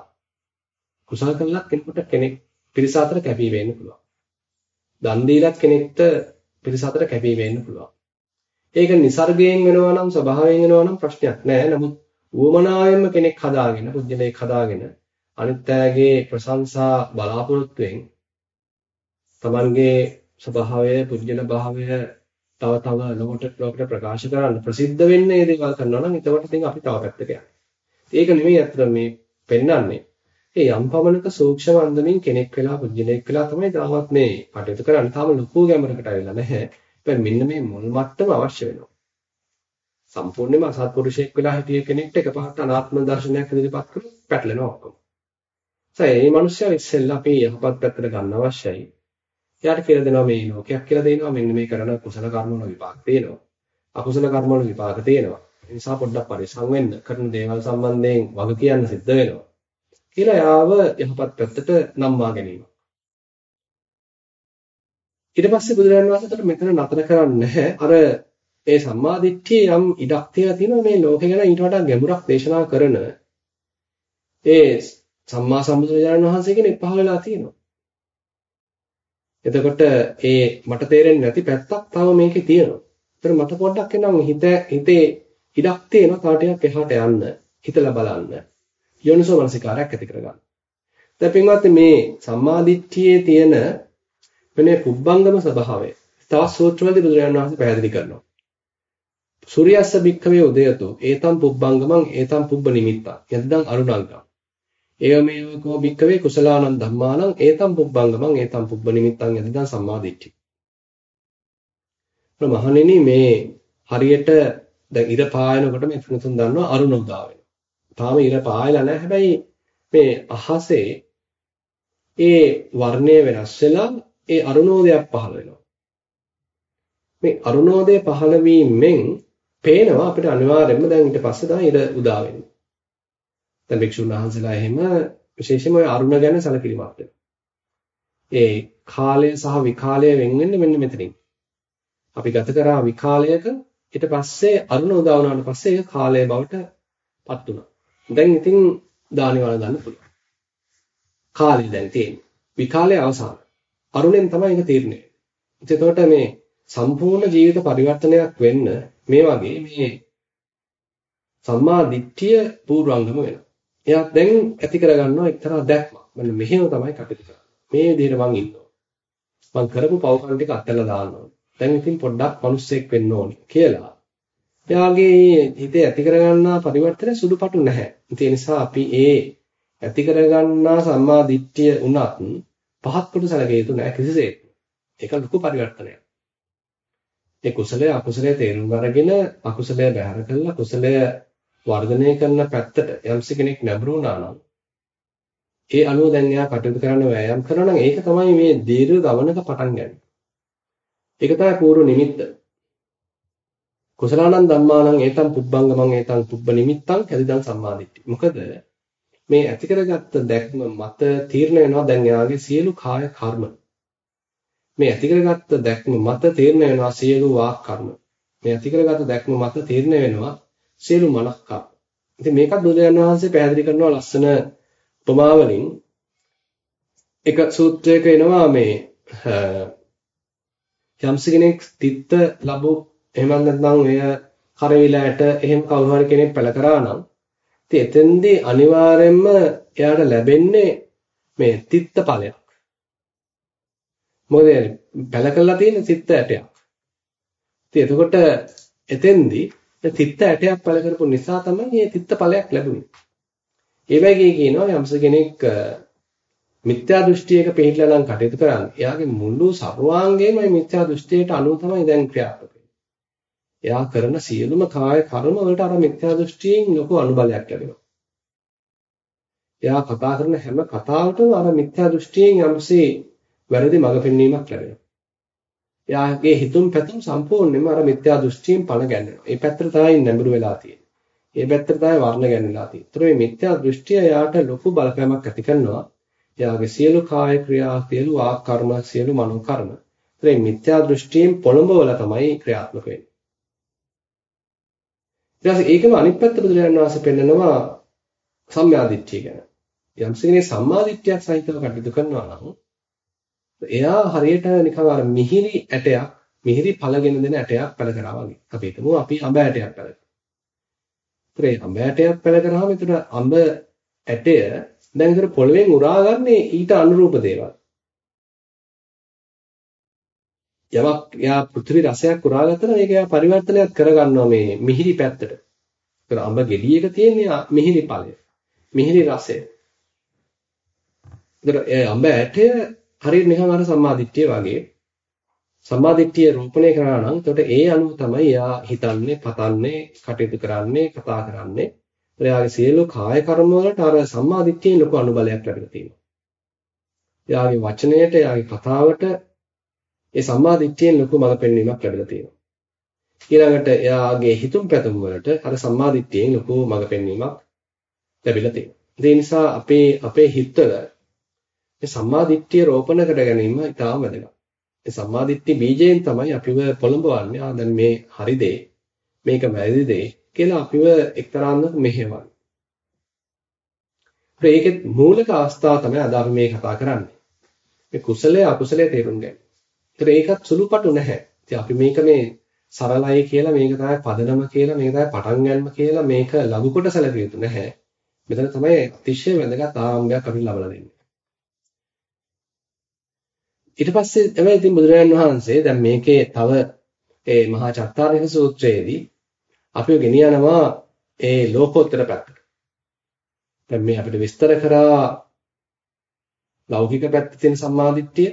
කුසල කළත් කෙනෙකුට කෙනෙක් පිරිස අතර කැපී වෙන්න පුළුවන්. දන් දීලත් කෙනෙක්ට පිරිස අතර කැපී වෙන්න පුළුවන්. ඒක નિસර්ගයෙන් වෙනවා නම් ස්වභාවයෙන් වෙනවා නම් ප්‍රශ්නයක් නෑ. නමුත් උවමනාවෙන්ම කෙනෙක් හදාගෙන පුජ්‍යලයක් හදාගෙන අනිත් අයගේ ප්‍රශංසා බලාපොරොත්තුෙන් තමන්ගේ ස්වභාවය පුජ්‍යල භාවය තව තව ලෝකට ලෝකට ප්‍රකාශ කරන්න ප්‍රසිද්ධ වෙන්නේ මේ දේවල් කරනවා නම් එතකොට ඉතින් අපි තව පැත්තක යනවා. ඒක නෙමෙයි අත්‍තර මේ පෙන්වන්නේ. ඒ යම් පමණක සූක්ෂම අන්දමින් කෙනෙක් වෙලා පුජ්‍යලයක් වෙලා තමයි තාමත් මේ කටයුතු කරන්නේ. තාම ලොකු ගැඹුරකට අවිලා නැහැ. හැබැයි මෙන්න මේ මුල් මට්ටම අවශ්‍ය වෙනවා. සම්පූර්ණයෙන්ම අසත්පුරුෂයෙක් වෙලා හිටිය කෙනෙක්ට එකපාරට අනාත්ම දර්ශනයක් ඉදිරිපත් කරලා පැටලෙනවා ඔක්කොම. ඒ ඒ මනුස්සයා ඉස්සෙල්ලා අපි යහපත් පැත්තට ගන්න අවශ්‍යයි. එයාට කියලා දෙනවා මේ ලෝකයක් කියලා දෙනවා මෙන්න මේ කරන කුසල කර්ම වල විපාක තියෙනවා. අකුසල කර්ම වල විපාක තියෙනවා. ඒ නිසා පොඩ්ඩක් පරිස්සම් වෙන්න කරන දේවල් සම්බන්ධයෙන් වග කියන්න සිද්ධ වෙනවා. කියලා යාව යහපත් පැත්තට නම්වා ගැනීම. ඊට පස්සේ බුදුරජාණන් වහන්සේට මෙතන නතර කරන්නේ නැහැ. අර ඒ සම්මාදිට්ඨිය යම් ඉඩක් තියලා තියෙනවා මේ ලෝකේ ගැන ඊට වඩා ගැඹුරක් දේශනා කරන ඒ සම්මා සම්බුදුරජාණන් වහන්සේ කෙනෙක් පහළ වෙලා තියෙනවා. එතකොට ඒ මට තේරෙන්නේ නැති පැත්තක් තව මේකේ තියෙනවා. ඒතර මට පොඩ්ඩක් එනම් හිත හිතේ ඉඩක් තියෙනවා තව ටිකක් එහාට යන්න, හිතලා බලන්න. යෝනිසෝ මනසිකාරයක් ඇති කරගන්න. දැන් පින්වත් මේ සම්මාදිට්ඨියේ තියෙන වෙනේ පුබ්බංගම ස්වභාවය තවත් සූත්‍රවලදී බුදුරජාණන් වහන්සේ පැහැදිලි කරනවා. සූර්යස්ස භික්ඛවේ උදයතෝ ඒතම් පුබ්බංගමං ඒතම් පුබ්බ නිමිත්තා යද්දං අරුණංගම් ඒවමේව කෝ භික්කවේ කුසලානං ධම්මානං ඒතම් පුබ්බංගමං ඒතම් පුබ්බ නිමිත්තං යදිදං සම්මාදිට්ඨි. මහණෙනි මේ හරියට දැන් ඉර පායනකොට මේ තුන් දන්නවා අරුණ උදා වෙනවා. තාම ඉර පායලා නැහැ. හැබැයි මේ අහසේ ඒ වර්ණය වෙනස් වෙලා ඒ අරුණෝදයක් පහළ වෙනවා. මේ අරුණෝදය පහළ වීමෙන් පේනවා අපිට අනිවාර්යයෙන්ම දැන් ඊට පස්සේ තමයි ඉර උදා වෙන්නේ. දැන් භික්ෂුන් වහන්සේලා එහෙම විශේෂයෙන්ම ඔය අරුණ ගැන සැලකිලිමත් වෙනවා. ඒ කාලය සහ විකාලය වෙන් වෙන්නේ මෙන්න මෙතනින්. අපි ගත කරා විකාලයක ඊට පස්සේ අරුණ උදා වුණාට පස්සේ ඒක කාලය බවට පත් වුණා. දැන් ඉතින් දානි වල ගන්න පුළුවන්. කාලය දැන් තියෙන්නේ. විකාලය අවසන්. අරුණෙන් තමයි ඒක තීරණය. එතකොට මේ සම්පූර්ණ ජීවිත පරිවර්තනයක් වෙන්න මේ වගේ මේ සම්මා දිට්ඨිය පූර්වංගම වෙනවා. එයා දැන් ඇති කරගන්නවා එක්තරා දැක්මක්. මෙන්න මෙහෙම තමයි කටයුතු කරන්නේ. මේ විදිහට මං ඉන්නවා. මං කරපු පවකම් ටික අත්හැරලා දාන්න ඕනේ. දැන් ඉතින් පොඩ්ඩක් මිනිස්සෙක් වෙන්න ඕනේ කියලා. එයාගේ හිතේ ඇති කරගන්නා පරිවර්තන සුළුපටු නැහැ. ඒ නිසා අපි ඒ ඇති කරගන්නා සම්මා දිට්ඨිය උනත් පහත් කොට සැලකිය යුතු නැහැ කිසිසේත්. ඒක ලොකු පරිවර්තනයක්. ඒ කුසලයේ අකුසලයේ තේරුම් අරගෙන අකුසලයේ බැහැර කළා කුසලයේ වර්ධනය කරන පැත්තට යම්ස කෙනෙක් නැඹුරු වුණා නම් ඒ අනුව දැන් එයා කටයුතු කරන්න වෑයම් කරනවා නම් ඒක තමයි මේ දීර්ඝ ගමනක පටන් ගන්න. ඒක තමයි පූර්ව නිමිත්ත. කුසලානං ධම්මානං ඒතං පුබ්බංගමං ඒතං පුබ්බ නිමිත්තං කැදිදං සම්මාදිට්ඨි. මොකද මේ ඇති කරගත්ත දැක්ම මත තීරණය වෙනවා දැන් එයාගේ සියලු කාය කර්ම. මේ ඇති කරගත්ත දැක්ම මත තීරණය වෙනවා සියලු වාක් කර්ම. මේ ඇති කරගත්ත දැක්ම මත තීරණය වෙනවා සියලු මනක්කම්. ඉතින් මේකත් බුදුරජාණන් වහන්සේ පැහැදිලි කරනවා ලස්සන උපමාවලින්. එක සූත්‍රයක එනවා මේ යම්ස කෙනෙක් තිත්ත ලැබු එහෙම නැත්නම් එය කරවිලයට එහෙම කවුරු හරි කෙනෙක් පැල කරා නම් ඉතින් එතෙන්දී අනිවාර්යයෙන්ම එයාට ලැබෙන්නේ මේ තිත්ත ඵලයක්. මොකද පැල කරලා තියෙන තිත්ත ඇටයක්. ඉතින් එතකොට එතෙන්දී තිත්ත ඇටයක් පළ කරපු නිසා තමයි මේ තිත්ත ඵලයක් ලැබුණේ. ඒ වගේ කියනවා යම්ස කෙනෙක් මිත්‍යා දෘෂ්ටියක පිළිట్లా නම් කටයුතු කරන්නේ. එයාගේ මුළු සර්වාංගයම මේ මිත්‍යා දෘෂ්ටියට අනුව තමයි දැන් ක්‍රියාත්මක එයා කරන සියලුම කාය කර්ම වලට අර මිත්‍යා දෘෂ්ටියෙන් ලොකු අනුබලයක් ලැබෙනවා. එයා කතා කරන හැම කතාවකටම අර මිත්‍යා දෘෂ්ටියෙන් යම්සේ වැරදි මඟ පෙන්වීමක් ලැබෙනවා. එයාගේ හිතුම් පැතුම් සම්පූර්ණයෙන්ම අර මිත්‍යා දෘෂ්ටියෙන් පණ ගැන්වෙනවා. ඒ පැත්තට තමයි නැඹුරු වෙලා තියෙන්නේ. ඒ පැත්තට තමයි වර්ණ ගැන්වලා තියෙන්නේ. ඒතර මේ මිත්‍යා දෘෂ්ටිය එයාට ලොකු බලපෑමක් ඇති කරනවා. එයාගේ සියලු කාය ක්‍රියා, සියලු වාක් කර්ම, සියලු මනෝ කර්ම. ඒතර මේ මිත්‍යා දෘෂ්ටියෙන් පොළඹවල තමයි ක්‍රියාත්මක වෙන්නේ. ඊට පස්සේ ඒකම අනිත් පැත්ත බුදුරජාණන් වහන්සේ පෙන්නනවා සම්මා දිට්ඨිය ගැන. යම්සේනේ සම්මා දිට්ඨියක් සහිතව කටයුතු කරනවා නම් එයා හරියට නිකන් අර මිහිරි ඇටයක් මිහිරි පළගෙන දෙන ඇටයක් පැල කරා වගේ. අපි හිතමු අපි අඹ ඇටයක් පැල ඒතරේ අඹ ඇටයක් පැල කරාම ඒතර අඹ ඇටය දැන් ඒතර පොළවෙන් උරාගන්නේ ඊට අනුරූප දේවල්. යමක් යා පෘථිවි රසයක් උරාගත්තම මේක යා පරිවර්තනයක් කරගන්නවා මේ මිහිරි පැත්තට. ඒතර අඹ ගෙඩියක තියෙන මිහිරි ඵලය. මිහිරි රසය. ඒතර ඒ අඹ ඇටය හරියට නිකන් අර සම්මාදිට්ඨිය වගේ සම්මාදිට්ඨිය රූපණය කරා නම් එතකොට ඒ අනුව තමයි යා හිතන්නේ, පතන්නේ, කටයුතු කරන්නේ, කතා කරන්නේ. එයාගේ සියලු කාය කර්ම වලට අර සම්මාදිට්ඨියෙන් ලොකු අනුබලයක් ලැබිලා තියෙනවා. එයාගේ වචනයට, එයාගේ කතාවට ඒ සම්මාදිට්ඨියෙන් ලොකු මඟ පෙන්වීමක් ලැබිලා තියෙනවා. ඊළඟට එයාගේ හිතුම් පැතුම් වලට අර සම්මාදිට්ඨියෙන් ලොකු මඟ පෙන්වීමක් ලැබිලා තියෙනවා. ඒ නිසා අපේ අපේ හිතවල මේ සම්මාදිට්ඨිය රෝපණ කර ගැනීම ඉතාම වැදගත්. ඒ සම්මාදිට්ඨි බීජයෙන් තමයි අපිව පොළඹවන්නේ. ආ දැන් මේ හරි දේ මේක වැරදි දේ කියලා අපිව එක්තරාන්දක මෙහෙවන්නේ. ඒකෙත් මූලික අවස්ථාව තමයි අද අපි මේ කතා කරන්නේ. මේ කුසලයේ අකුසලයේ තේරුම් ගැනීම. ඒතර ඒකත් සුළුපටු නැහැ. ඉතින් අපි මේක මේ සරලයි කියලා මේක තමයි පදනම කියලා මේක තමයි පටන් ගන්නම කියලා මේක ලඝු කොට සැලකිය යුතු නැහැ. මෙතන තමයි අතිශය වැදගත් ආරම්භයක් අපි ලබලා දෙන්නේ. ඊට පස්සේ තමයි ඉතින් බුදුරජාණන් වහන්සේ දැන් මේකේ තව ඒ මහා චත්තාරීස සූත්‍රයේදී අපිව ගෙනියනවා ඒ ලෝකෝත්තර පැත්තට. දැන් මේ අපිට විස්තර කරා ලෞකික පැත්තේ තියෙන සම්මාදිට්ඨිය.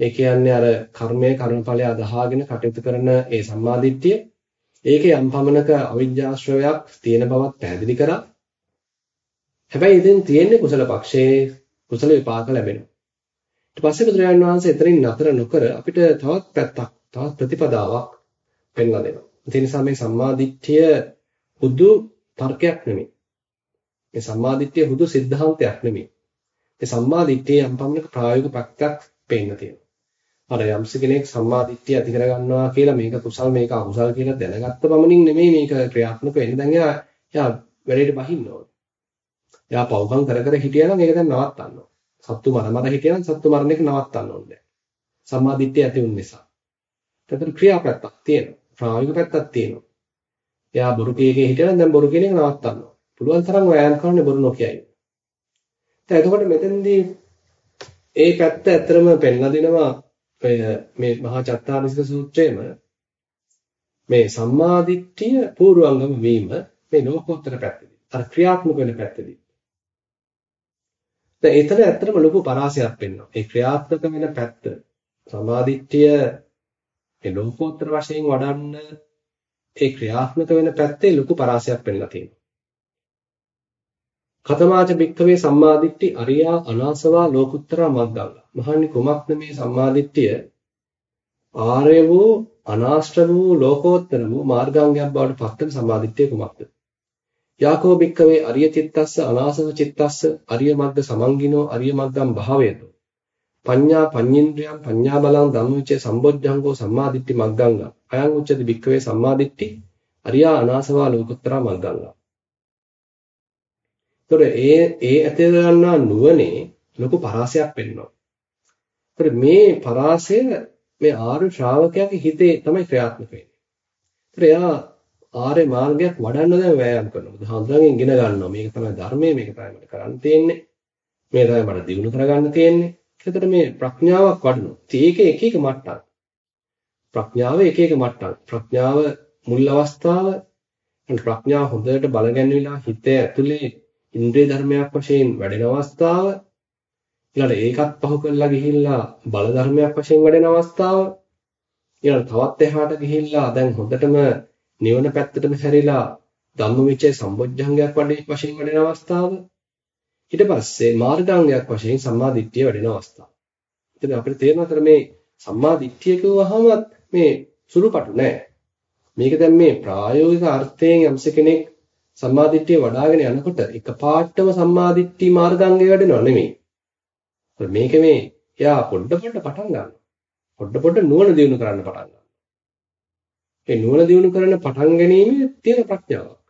ඒ කියන්නේ අර කර්මය කර්මඵලය අදහාගෙන කටයුතු කරන ඒ සම්මාදිට්ඨිය. ඒකේ යම් පමණක අවිජ්ජාශ්‍රවයක් තියෙන බවත් පැහැදිලි කරා. හැබැයි ඉතින් තියෙන්නේ කුසල පක්ෂයේ කුසල විපාක ලැබෙනවා. ඊට පස්සේ බුදුරජාන් වහන්සේ එතනින් නතර නොකර අපිට තවත් පැත්තක් තවත් ප්‍රතිපදාවක් පෙන්ලා දෙනවා. ඒ නිසා මේ සම්මාදිට්ඨිය හුදු තර්කයක් නෙමෙයි. මේ සම්මාදිට්ඨිය හුදු સિદ્ધාන්තයක් නෙමෙයි. මේ සම්මාදිට්ඨිය යම් පමණක ප්‍රායෝගික පැත්තක් පෙන්න තියෙනවා. අර යම්ස කෙනෙක් සම්මාදිට්ඨිය ඇති කරගන්නවා කියලා මේක කුසල් මේක අකුසල් කියලා දැනගත්ත පමණින් නෙමෙයි මේක ක්‍රියාත්මක වෙන්නේ. දැන් එයා එයා වැඩේට බහින්න ඕනේ. එයා පව්කම් කර කර හිටියනම් ඒක දැන් නවත්තන්න ඕනේ. සත්තු මර මර හිටියනම් සත්තු මරණ එක නවත්තන්න ඕනේ. සම්මාදිට්ඨිය ඇති වුන නිසා. එතකොට ක්‍රියාපැත්තක් තියෙනවා. ප්‍රායෝගික පැත්තක් තියෙනවා. එයා බොරු කීකේ හිටියනම් දැන් බොරු කියන එක නවත්තන්න ඕනේ. පුළුවන් තරම් වෑයම් කරන්න බොරු නොකියයි. දැන් එතකොට මෙතෙන්දී ඒ පැත්ත ඇත්තරම පෙන්ලා දෙනවා මේ මහා චත්තාරිසික සූත්‍රයේම මේ සම්මාදිට්ඨිය පූර්වංගම වීම මේ ලෝකෝත්තර පැත්තදී. අර ක්‍රියාත්මක වෙන පැත්තදී. දැන් එතන ඇත්තටම ලොකු පරාසයක් වෙනවා. ඒ ක්‍රියාත්මක වෙන පැත්ත සමාධිත්‍ය ඒ ලෝකෝත්තර වශයෙන් වඩන්න ඒ ක්‍රියාත්මක වෙන පැත්තේ ලොකු පරාසයක් වෙන්නලා තියෙනවා. කතමාච භික්ඛවේ සම්මාදිට්ඨි අරියා අනාසවා ලෝකුත්තරා මග්ගංග. මහන්නි කුමක්ද මේ සම්මාදිට්ඨිය? ආර්ය වූ අනාශ්‍ර වූ ලෝකෝත්තර වූ මාර්ගාංගයක් බවට පත්වන සම්මාදිට්ඨිය කුමක්ද? යාකෝ භික්කවේ අරිය චිත්තස්ස අනාසව චිත්තස්ස අරිය මග්ග සමංගිනෝ අරිය මග්ගම් භාවයතෝ පඤ්ඤා පඤ්ඤේන්ද්‍රයන් පඤ්ඤා බලං ධම්මවිචේ සම්බොජ්ජංගෝ සම්මාදිට්ඨි මග්ගංග අයං උච්චති භික්කවේ සම්මාදිට්ඨි අරියා අනාසවා ලෝකුත්තරා මග්ගංග. ඒතොර ඒ ඒ ඇතේ ගන්නා නුවණේ ලොකු පරාසයක් වෙන්නවා. ඒතොර මේ පරාසය මේ ආර්ය ශ්‍රාවකයාගේ හිතේ තමයි ක්‍රියාත්මක වෙන්නේ. ඒතොර එයා ආර්ය මාර්ගයක් වඩන්න දැන් වෑයම් කරනවා. බුදුහාමුදුරන්ගෙන් ඉගෙන ගන්නවා. මේක තමයි ධර්මය, මේක තමයි මට කරන්න තියෙන්නේ. මේ තමයි මට දිනු කරගන්න තියෙන්නේ. ඒකට මේ ප්‍රඥාවක් වඩනවා. ඒක එක එක මට්ටම්. ප්‍රඥාව එක එක මට්ටම්. ප්‍රඥාව මුල් අවස්ථාව ප්‍රඥාව හොඳට බලගැන්විලා හිත ඇතුලේ ඉන්ද්‍රිය ධර්මයක් වශයෙන් වැඩෙන අවස්ථාව ඊළඟ ඒකත් පහු කරලා ගිහිල්ලා බල ධර්මයක් වශයෙන් වැඩෙන අවස්ථාව ඊළඟ තවත් එහාට ගිහිල්ලා දැන් හොඳටම නිවන පැත්තටම හැරිලා ධම්මවිචය සම්බොජ්ජංගයක් වඩේ වශයෙන් වැඩෙන අවස්ථාව ඊට පස්සේ මාර්ගාංගයක් වශයෙන් සම්මා දිට්ඨිය වැඩෙන අවස්ථාව. ඉතින් අපිට තේරෙනතර මේ සම්මා දිට්ඨිය කිව්වහම මේ සුළුපටු නෑ. මේක දැන් මේ ප්‍රායෝගික අර්ථයෙන් යම්ස කෙනෙක් සම්මා දිට්ඨිය වඩ아가ගෙන යනකොට එකපාරටම සම්මා දිට්ඨි මාර්ගාංගය වැඩෙනව නෙමෙයි. මේක මේ එයා පොඩ පොඩ පටන් ගන්නවා. පොඩ පොඩ නුවණ දියුණු කරන්න පටන් ගන්නවා. ඒ නුවණ දියුණු කරන පටන් ගැනීමේ තියෙන ප්‍රඥාවක්.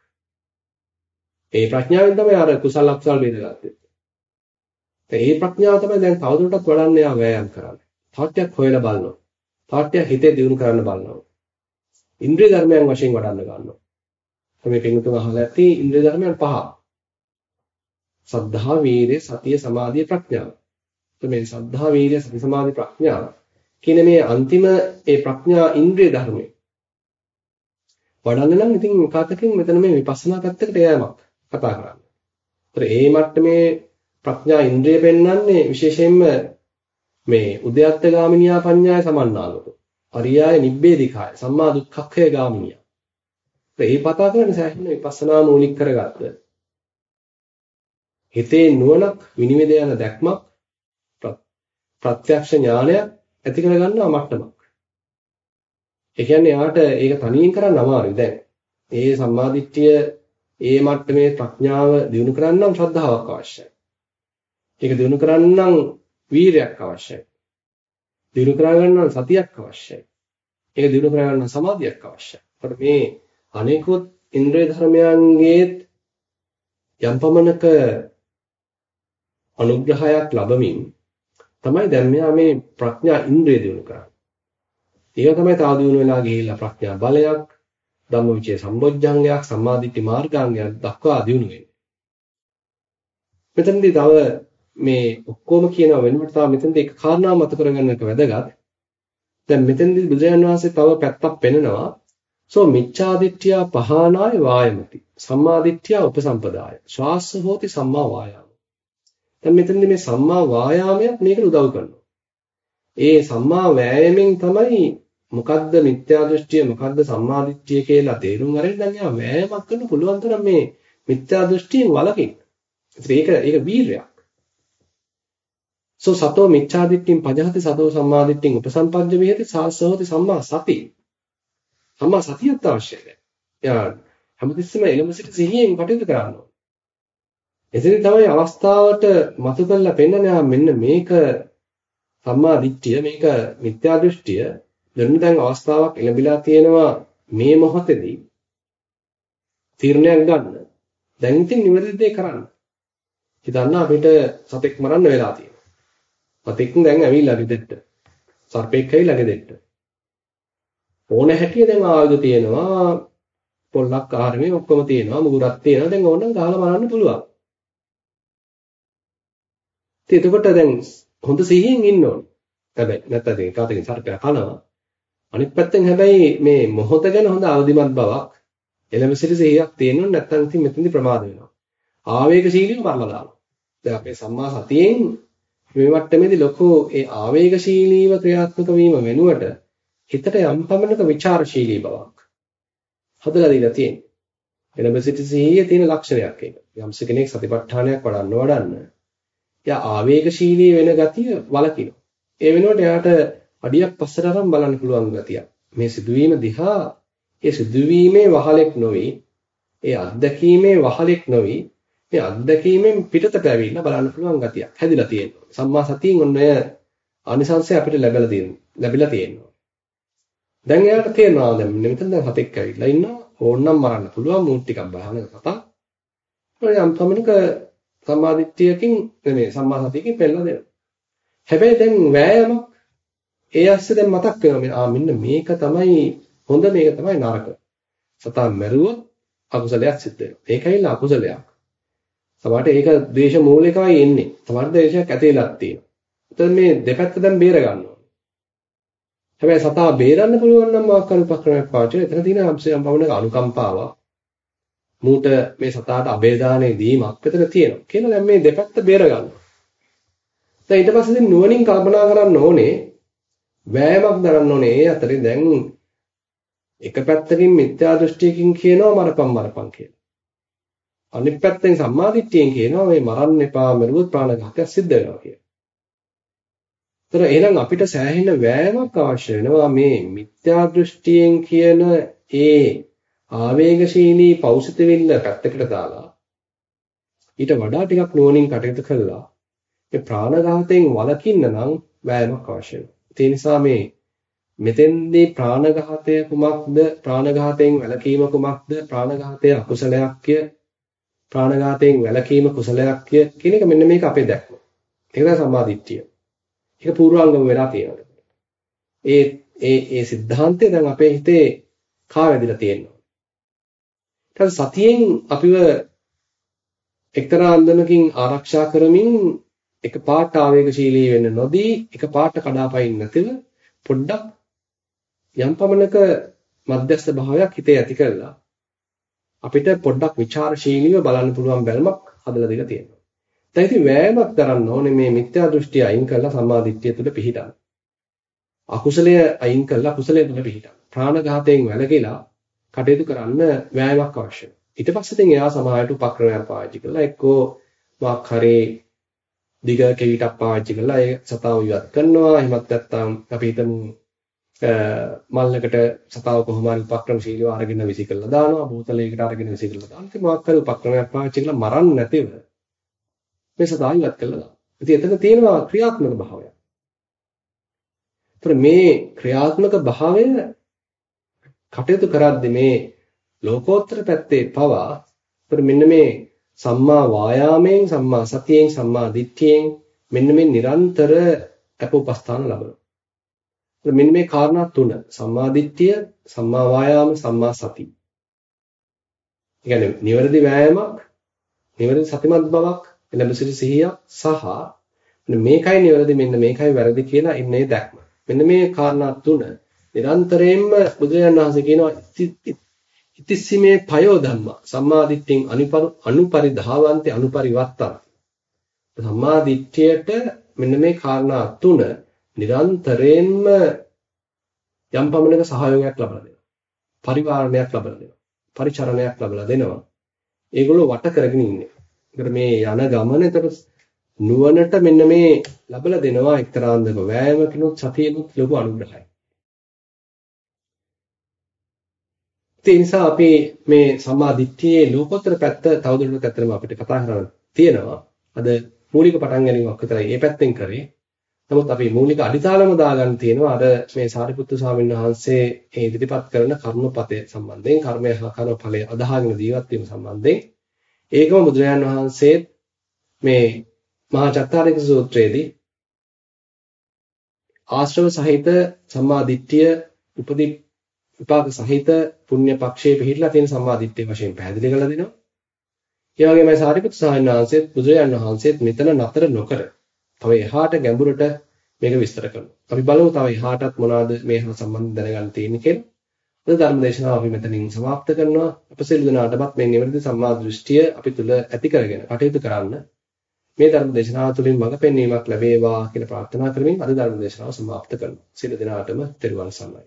ඒ ප්‍රඥාවෙන් තමයි අර කුසල අකුසල බෙදගත්තේ. දැන් මේ ප්‍රඥාව තමයි දැන් තවදුරටත් වඩන්න යා වෑයම් කරන්නේ. තාට්‍යයක් හොයලා බලනවා. තාට්‍යයක් හිතේ දියුණු කරන්න බලනවා. ඉන්ද්‍රිය ධර්මයන් වශයෙන් වඩන්න ගන්නවා. මේ පින්තුන් අහලා ඇති ඉන්ද්‍රිය ධර්මයන් පහ. සද්ධා, වීරිය, සතිය, සමාධිය, ප්‍රඥාව. මේ සද්ධා, වීරිය, සති, සමාධි, ප්‍රඥාව කියන මේ අන්තිම ඒ ප්‍රඥා ඉන්ද්‍රිය ධර්මය. වඩන්න නම් ඉතින් කාටකින් මෙතන මේ විපස්සනා පැත්තකට යෑමක් කතා කරන්නේ. ඒතර ඒ මට්ටමේ ප්‍රඥා ඉන්ද්‍රිය පෙන්වන්නේ විශේෂයෙන්ම මේ උද්‍යත්ත ගාමිනියා පඤ්ඤාය සමන්නාලක. අරියාය නිබ්බේධිකාය සම්මා දුක්ඛක්ඛය ගාමිනිය. ඒ පතා කරන්නේ සෑහෙන විපස්සනා මූලික කරගත්ත. හිතේ නුවණක් විනිවිද යන දැක්මක් ප්‍රත්‍යක්ෂ ඥානයක් ඇති කරගන්නා මට්ටමක්. ඒ කියන්නේ යාට ඒක තනියෙන් කරන්න අමාරුයි දැන්. ඒ සම්මාදිට්ඨිය ඒ මට්ටමේ ප්‍රඥාව දිනු කරන්න නම් ශ්‍රද්ධාවක් අවශ්‍යයි. ඒක දිනු කරන්න නම් වීරයක් අවශ්‍යයි. දිනු කරගන්න නම් සතියක් අවශ්‍යයි. ඒක දිනු කරගන්න සමාධියක් අවශ්‍යයි. ඒකට මේ අනෙකුත් ඉන්ද්‍රිය ධර්මයන්ගේ යම් පමණක අනුග්‍රහයක් ලැබමින් තමයි දැන් මෙයා මේ ප්‍රඥා ඉන්ද්‍රිය දිනු කරන්නේ. ඒක තමයි තව දිනු වෙලා ගිහිල්ලා ප්‍රඥා බලයක්, ධම්මවිචේ සම්බොජ්ජංගයක්, සම්මාදිට්ඨි මාර්ගාංගයක් දක්වා දිනු වෙන්නේ. මෙතනදී තව මේ ඔක්කොම කියනවා වෙනකොට තව මෙතනදී එක කාරණාවක් මත කරගන්න එක වැදගත්. දැන් මෙතනදී බුදුරජාණන් වහන්සේ තව පැත්තක් පෙන්නනවා. සෝ මිච්ඡාදිට්ඨිය පහනාය වායමති. සම්මාදිට්ඨිය උපසම්පදාය. ශ්වාස හෝති සම්මා වායාම. දැන් මෙතනදී මේ සම්මා වායාමයක් මේකට උදව් කරනවා. ඒ සම්මා වෑයමෙන් තමයි මොකද්ද මිත්‍යා දෘෂ්ටිය මොකද්ද සම්මා දිට්ඨිය කියලා තේරුම් අරගෙන දැන් යා වෑයමක් කරන්න පුළුවන් තරම් මේ මිත්‍යා දෘෂ්ටියෙන් වළකින්න. ඒක ඒක වීරයක්. සෝ සතෝ මිච්ඡා දිට්ඨින් පජහති සතෝ සම්මා දිට්ඨින් උපසම්පජ්ජ විහෙති සාසෝති සම්මා සති. සම්මා සතියත් අවශ්‍යයි. යා හැමතිස්සෙම එළඹ සිට සිහියෙන් කටයුතු කරන්න ඕනේ. එතන තමයි අවස්ථාවට මතු කරලා පෙන්නනවා මෙන්න මේක සම්මා දිට්ඨිය මේක මිත්‍යා දෘෂ්ටිය දැන් දැන් අවස්ථාවක් එළඹිලා තියෙනවා මේ මොහොතේදී තීරණයක් ගන්න. දැන් ඉතින් නිවැරදි දේ කරන්න. හිතන්න අපිට සතෙක් මරන්න වෙලා තියෙනවා. සතෙක් දැන් ඇවිල්ලා ගෙදෙට්ට. සර්පෙක් ඇවිල්ලා ගෙදෙට්ට. ඕන හැටිය දැන් ආයුධ තියෙනවා. පොල්ලක් ආහාරමේ ඔක්කොම තියෙනවා. මුගුරක් තියෙනවා. දැන් ඕනනම් ගහලා මරන්න පුළුවන්. ඉතින් එතකොට දැන් හොඳ සිහියෙන් ඉන්න ඕනේ. හැබැයි නැත්තම් ඉතින් කාටකින් සර්පයා කනවා. අනිත් පැත්තෙන් හැබැයි මේ මොහොත ගැන හොඳ අවදිමත් බවක් එළඹ සිටි සිහියක් තියෙනොත් නැත්තම් ඉතින් මෙතනදී ප්‍රමාද වෙනවා. ආවේගශීලීව මරලා දානවා. දැන් අපේ සම්මා සතියෙන් මේ වට්ටමේදී ලොකු ඒ ආවේගශීලීව ක්‍රියාත්මක වීම වෙනුවට හිතට යම් පමණක ਵਿਚාරශීලී බවක් හදලා දීලා තියෙනවා. එළඹ සිටි සිහියේ තියෙන ලක්ෂණයක් ඒක. යම්ස කෙනෙක් සතිපට්ඨානයක් වඩන්න වඩන්න එයා ආවේගශීලී වෙන ගතිය වලකිනවා. ඒ වෙනුවට එයාට අඩියක් පස්සට අරන් බලන්න පුළුවන් ගතියක්. මේ සිදුවීම දිහා ඒ සිදුවීමේ වහලෙක් නොවේ. ඒ අත්දැකීමේ වහලෙක් නොවේ. මේ අත්දැකීමෙන් පිටතට ඇවිල්ලා බලන්න පුළුවන් ගතියක් හැදිලා තියෙනවා. සම්මා සතියෙන් ඔන්න ඔය ආනිසංශය අපිට ලැබලා තියෙනවා. ලැබිලා තියෙනවා. දැන් එයාට තේරෙනවා දැන් මෙතන දැන් හතෙක් ඇවිල්ලා ඉන්නවා. ඕන්නම් මරන්න පුළුවන් මූට් ටිකක් බහන කතා. ඔය යම් පමණක සම්මාදිට්ඨියකින් නෙමෙයි සම්මා සතියකින් පෙන්නලා දෙනවා. හැබැයි දැන් වෑයමක් ඒ ඇස්සේ දැන් මතක් වෙනවා ආ මෙන්න මේක තමයි හොඳ මේක තමයි නරක. සතා මැරුවොත් අකුසලයක් සිද්ධ වෙනවා. ඒකයිල අකුසලයක්. සමහරට ඒක ද්වේෂ මූලිකවයි එන්නේ. සමහරට ද්වේෂයක් ඇතිලක් තියෙනවා. එතකොට මේ දෙපැත්ත දැන් බේර ගන්නවා. හැබැයි සතා බේරන්න පුළුවන් නම් මොකක් කරු උපක්‍රමයක් පාවිච්චි කරලා එතන තියෙන යම් පමණක අනුකම්පාවක් මූට මේ සතාට අබේදානේ දීමක් විතර තියෙනවා. කියලා දැන් මේ දෙපැත්ත බේර ගන්නවා. දැන් ඊට පස්සේ ඉතින් නුවණින් කල්පනා කරන්න ඕනේ වෑයමක් දරන්න ඕනේ. ඒ අතරේ දැන් එක පැත්තකින් මිත්‍යා දෘෂ්ටියකින් කියනවා මරපම් මරපම් කියලා. අනිත් පැත්තෙන් සම්මාදිට්ඨියෙන් කියනවා මේ මරන්න එපා මරුවොත් ප්‍රාණඝාතයක් සිද්ධ වෙනවා කියලා. ඒතර එහෙනම් අපිට සෑහෙන වෑයමක් අවශ්‍ය වෙනවා මේ මිත්‍යා දෘෂ්ටියෙන් කියන ඒ ආවේගශීලී පෞසිත වෙන්න පැත්තකට දාලා ඊට වඩා ටිකක් නුවණින් කටයුතු කළා ඒ ප්‍රාණඝාතයෙන් වළකින්න නම් වෑයමක් අවශ්‍යයි. ඒ නිසා මේ මෙතෙන්දී ප්‍රාණඝාතය කුමක්ද ප්‍රාණඝාතයෙන් වැළකීම කුමක්ද ප්‍රාණඝාතය අකුසලයක්ය ප්‍රාණඝාතයෙන් වැළකීම කුසලයක්ය කියන එක මෙන්න මේක අපේ දැක්ම. ඒක තමයි සම්මාදිට්ඨිය. ඒක පූර්වාංගම වෙලා තියෙනවා. ඒ ඒ ඒ સિદ્ધාන්තය දැන් අපේ හිතේ කා වැදිලා තියෙනවා. ඊට සතියෙන් අපිව එක්තරා අන්දමකින් ආරක්ෂා කරමින් එක පාට ආවේගශීලී වෙන්න නොදී එක පාට කඩාපයින් නැතිව පොඩ්ඩක් යම් පමණක මධ්‍යස්ථ භාවයක් හිතේ ඇති කරලා අපිට පොඩ්ඩක් ਵਿਚාරශීලීව බලන්න පුළුවන් බැලමක් හදලා දීලා තියෙනවා. දැන් ඉතින් වෑයමක් කරන්න ඕනේ මේ මිත්‍යා දෘෂ්ටි අයින් කරලා සම්මාදිට්ඨිය තුළ පිහිටන්න. අකුසලය අයින් කරලා කුසලය තුළ පිහිටන්න. ප්‍රාණඝාතයෙන් වැළකීලා කටයුතු කරන්න වෑයමක් අවශ්‍යයි. ඊට පස්සේ ඉතින් එයා සමාජයට උපක්‍රමයක් පාවිච්චි කරලා එක්කෝ මාක් හරේ දිග කෙවිතක් පාවිච්චි කරලා ඒ සතාව ඉවත් කරනවා. එහෙමත් නැත්නම් අපි හිතමු මල්ලකට සතාව කොහොම හරි උපක්‍රමශීලීව අරගෙන විසි කරලා දානවා. බෝතලයකට අරගෙන විසි කරලා දානවා. ඉතින් මාක් හරි උපක්‍රමයක් පාවිච්චි කරලා මරන්න නැතිව මේ සතාව ඉවත් කරලා දානවා. ඉතින් එතන තියෙනවා ක්‍රියාත්මක භාවය. ඒතර මේ ක්‍රියාත්මක භාවය කටයුතු කරද්දී මේ ලෝකෝත්තර පැත්තේ පවා ඒතර මෙන්න මේ සම්මා වායාමයෙන් සම්මා සතියෙන් සම්මා දිට්ඨියෙන් මෙන්න මේ නිරන්තර අපෝපස්ථාන ලබනවා. මෙන්න මේ කාරණා තුන සම්මා දිට්ඨිය, සම්මා වායාම, සම්මා සති. ඒ කියන්නේ නිවැරදි වෑයමක්, නිවැරදි සතිමත් බවක්, එළඹ සිටි සිහියක් සහ මේකයි නිවැරදි මෙන්න මේකයි වැරදි කියලා ඉන්නේ දැක්ම. මෙන්න මේ කාරණා තුන නිරන්තරයෙන්ම බුදුරජාණන් වහන්සේ කියනවා ඉතිස්සීමේ පයෝ ධම්ම සම්මාදිට්ඨියෙන් අනුපරිධාවන්ති අනුපරිවත්තං. සම්මාදිට්ඨියට මෙන්න මේ කාරණා තුන නිරන්තරයෙන්ම යම් පමණක සහයෝගයක් ලබා දෙනවා. පරිවාරණයක් ලබා දෙනවා. පරිචරණයක් ලබා දෙනවා. ඒගොල්ලෝ වට කරගෙන ඉන්නේ. ඒකට මේ යන ගමන ඒතර නුවණට මෙන්න මේ ලබලා දෙනවා එක්තරා අන්දක වෑයමකිනුත් සතියෙනුත් ලොකු අනුග්‍රහයක්. ඒ නිසා අපි මේ සම්මා දිට්ඨියේ ලෝකෝත්තර පැත්ත තවදුරටත් ඇත්තටම අපිට කතා කරන්න තියෙනවා. අද මූලික පටන් ගැනීමක් විතරයි මේ පැත්තෙන් කරේ. නමුත් අපි මූලික අඩිතාලම දාගන්න තියෙනවා අර මේ සාරිපුත්තු ස්වාමීන් වහන්සේ මේ ඉදිරිපත් කරන කර්මපතය සම්බන්ධයෙන් කර්මය හා කර්මඵලය අදහාගෙන ජීවත් වීම සම්බන්ධයෙන් ඒකම බුදුරජාන් වහන්සේ මේ මහා චත්තාරික සූත්‍රයේදී ආශ්‍රව සහිත සම්මා දිට්ඨිය උපදී විපාක සහිත පුණ්‍ය පක්ෂයේ පිහිටලා තියෙන සම්මාදිට්ඨිය වශයෙන් පැහැදිලි කරලා දෙනවා. ඒ වගේමයි සාරිපුත් සාහිණන් වහන්සේත් බුදුරජාණන් වහන්සේත් මෙතන නතර නොකර තව එහාට ගැඹුරට මේක විස්තර කරනවා. අපි බලමු තව එහාටත් මොනවද මේ හා සම්බන්ධ දැනගන්න තියෙන්නේ කියලා. අද ධර්ම දේශනාව අපි මෙතනින් සමාප්ත කරනවා. අප සියලු දෙනාටමත් මේ නිවැරදි සම්මා දෘෂ්ටිය අපි තුල ඇති කරගෙන කටයුතු කරන්න මේ ධර්ම දේශනාව තුළින් මඟ පෙන්වීමක් ලැබේවා කියලා ප්‍රාර්ථනා කරමින් අද ධර්ම දේශනාව සමාප්ත කරනවා. සියලු දෙනාටම තෙරුවන් සරණයි.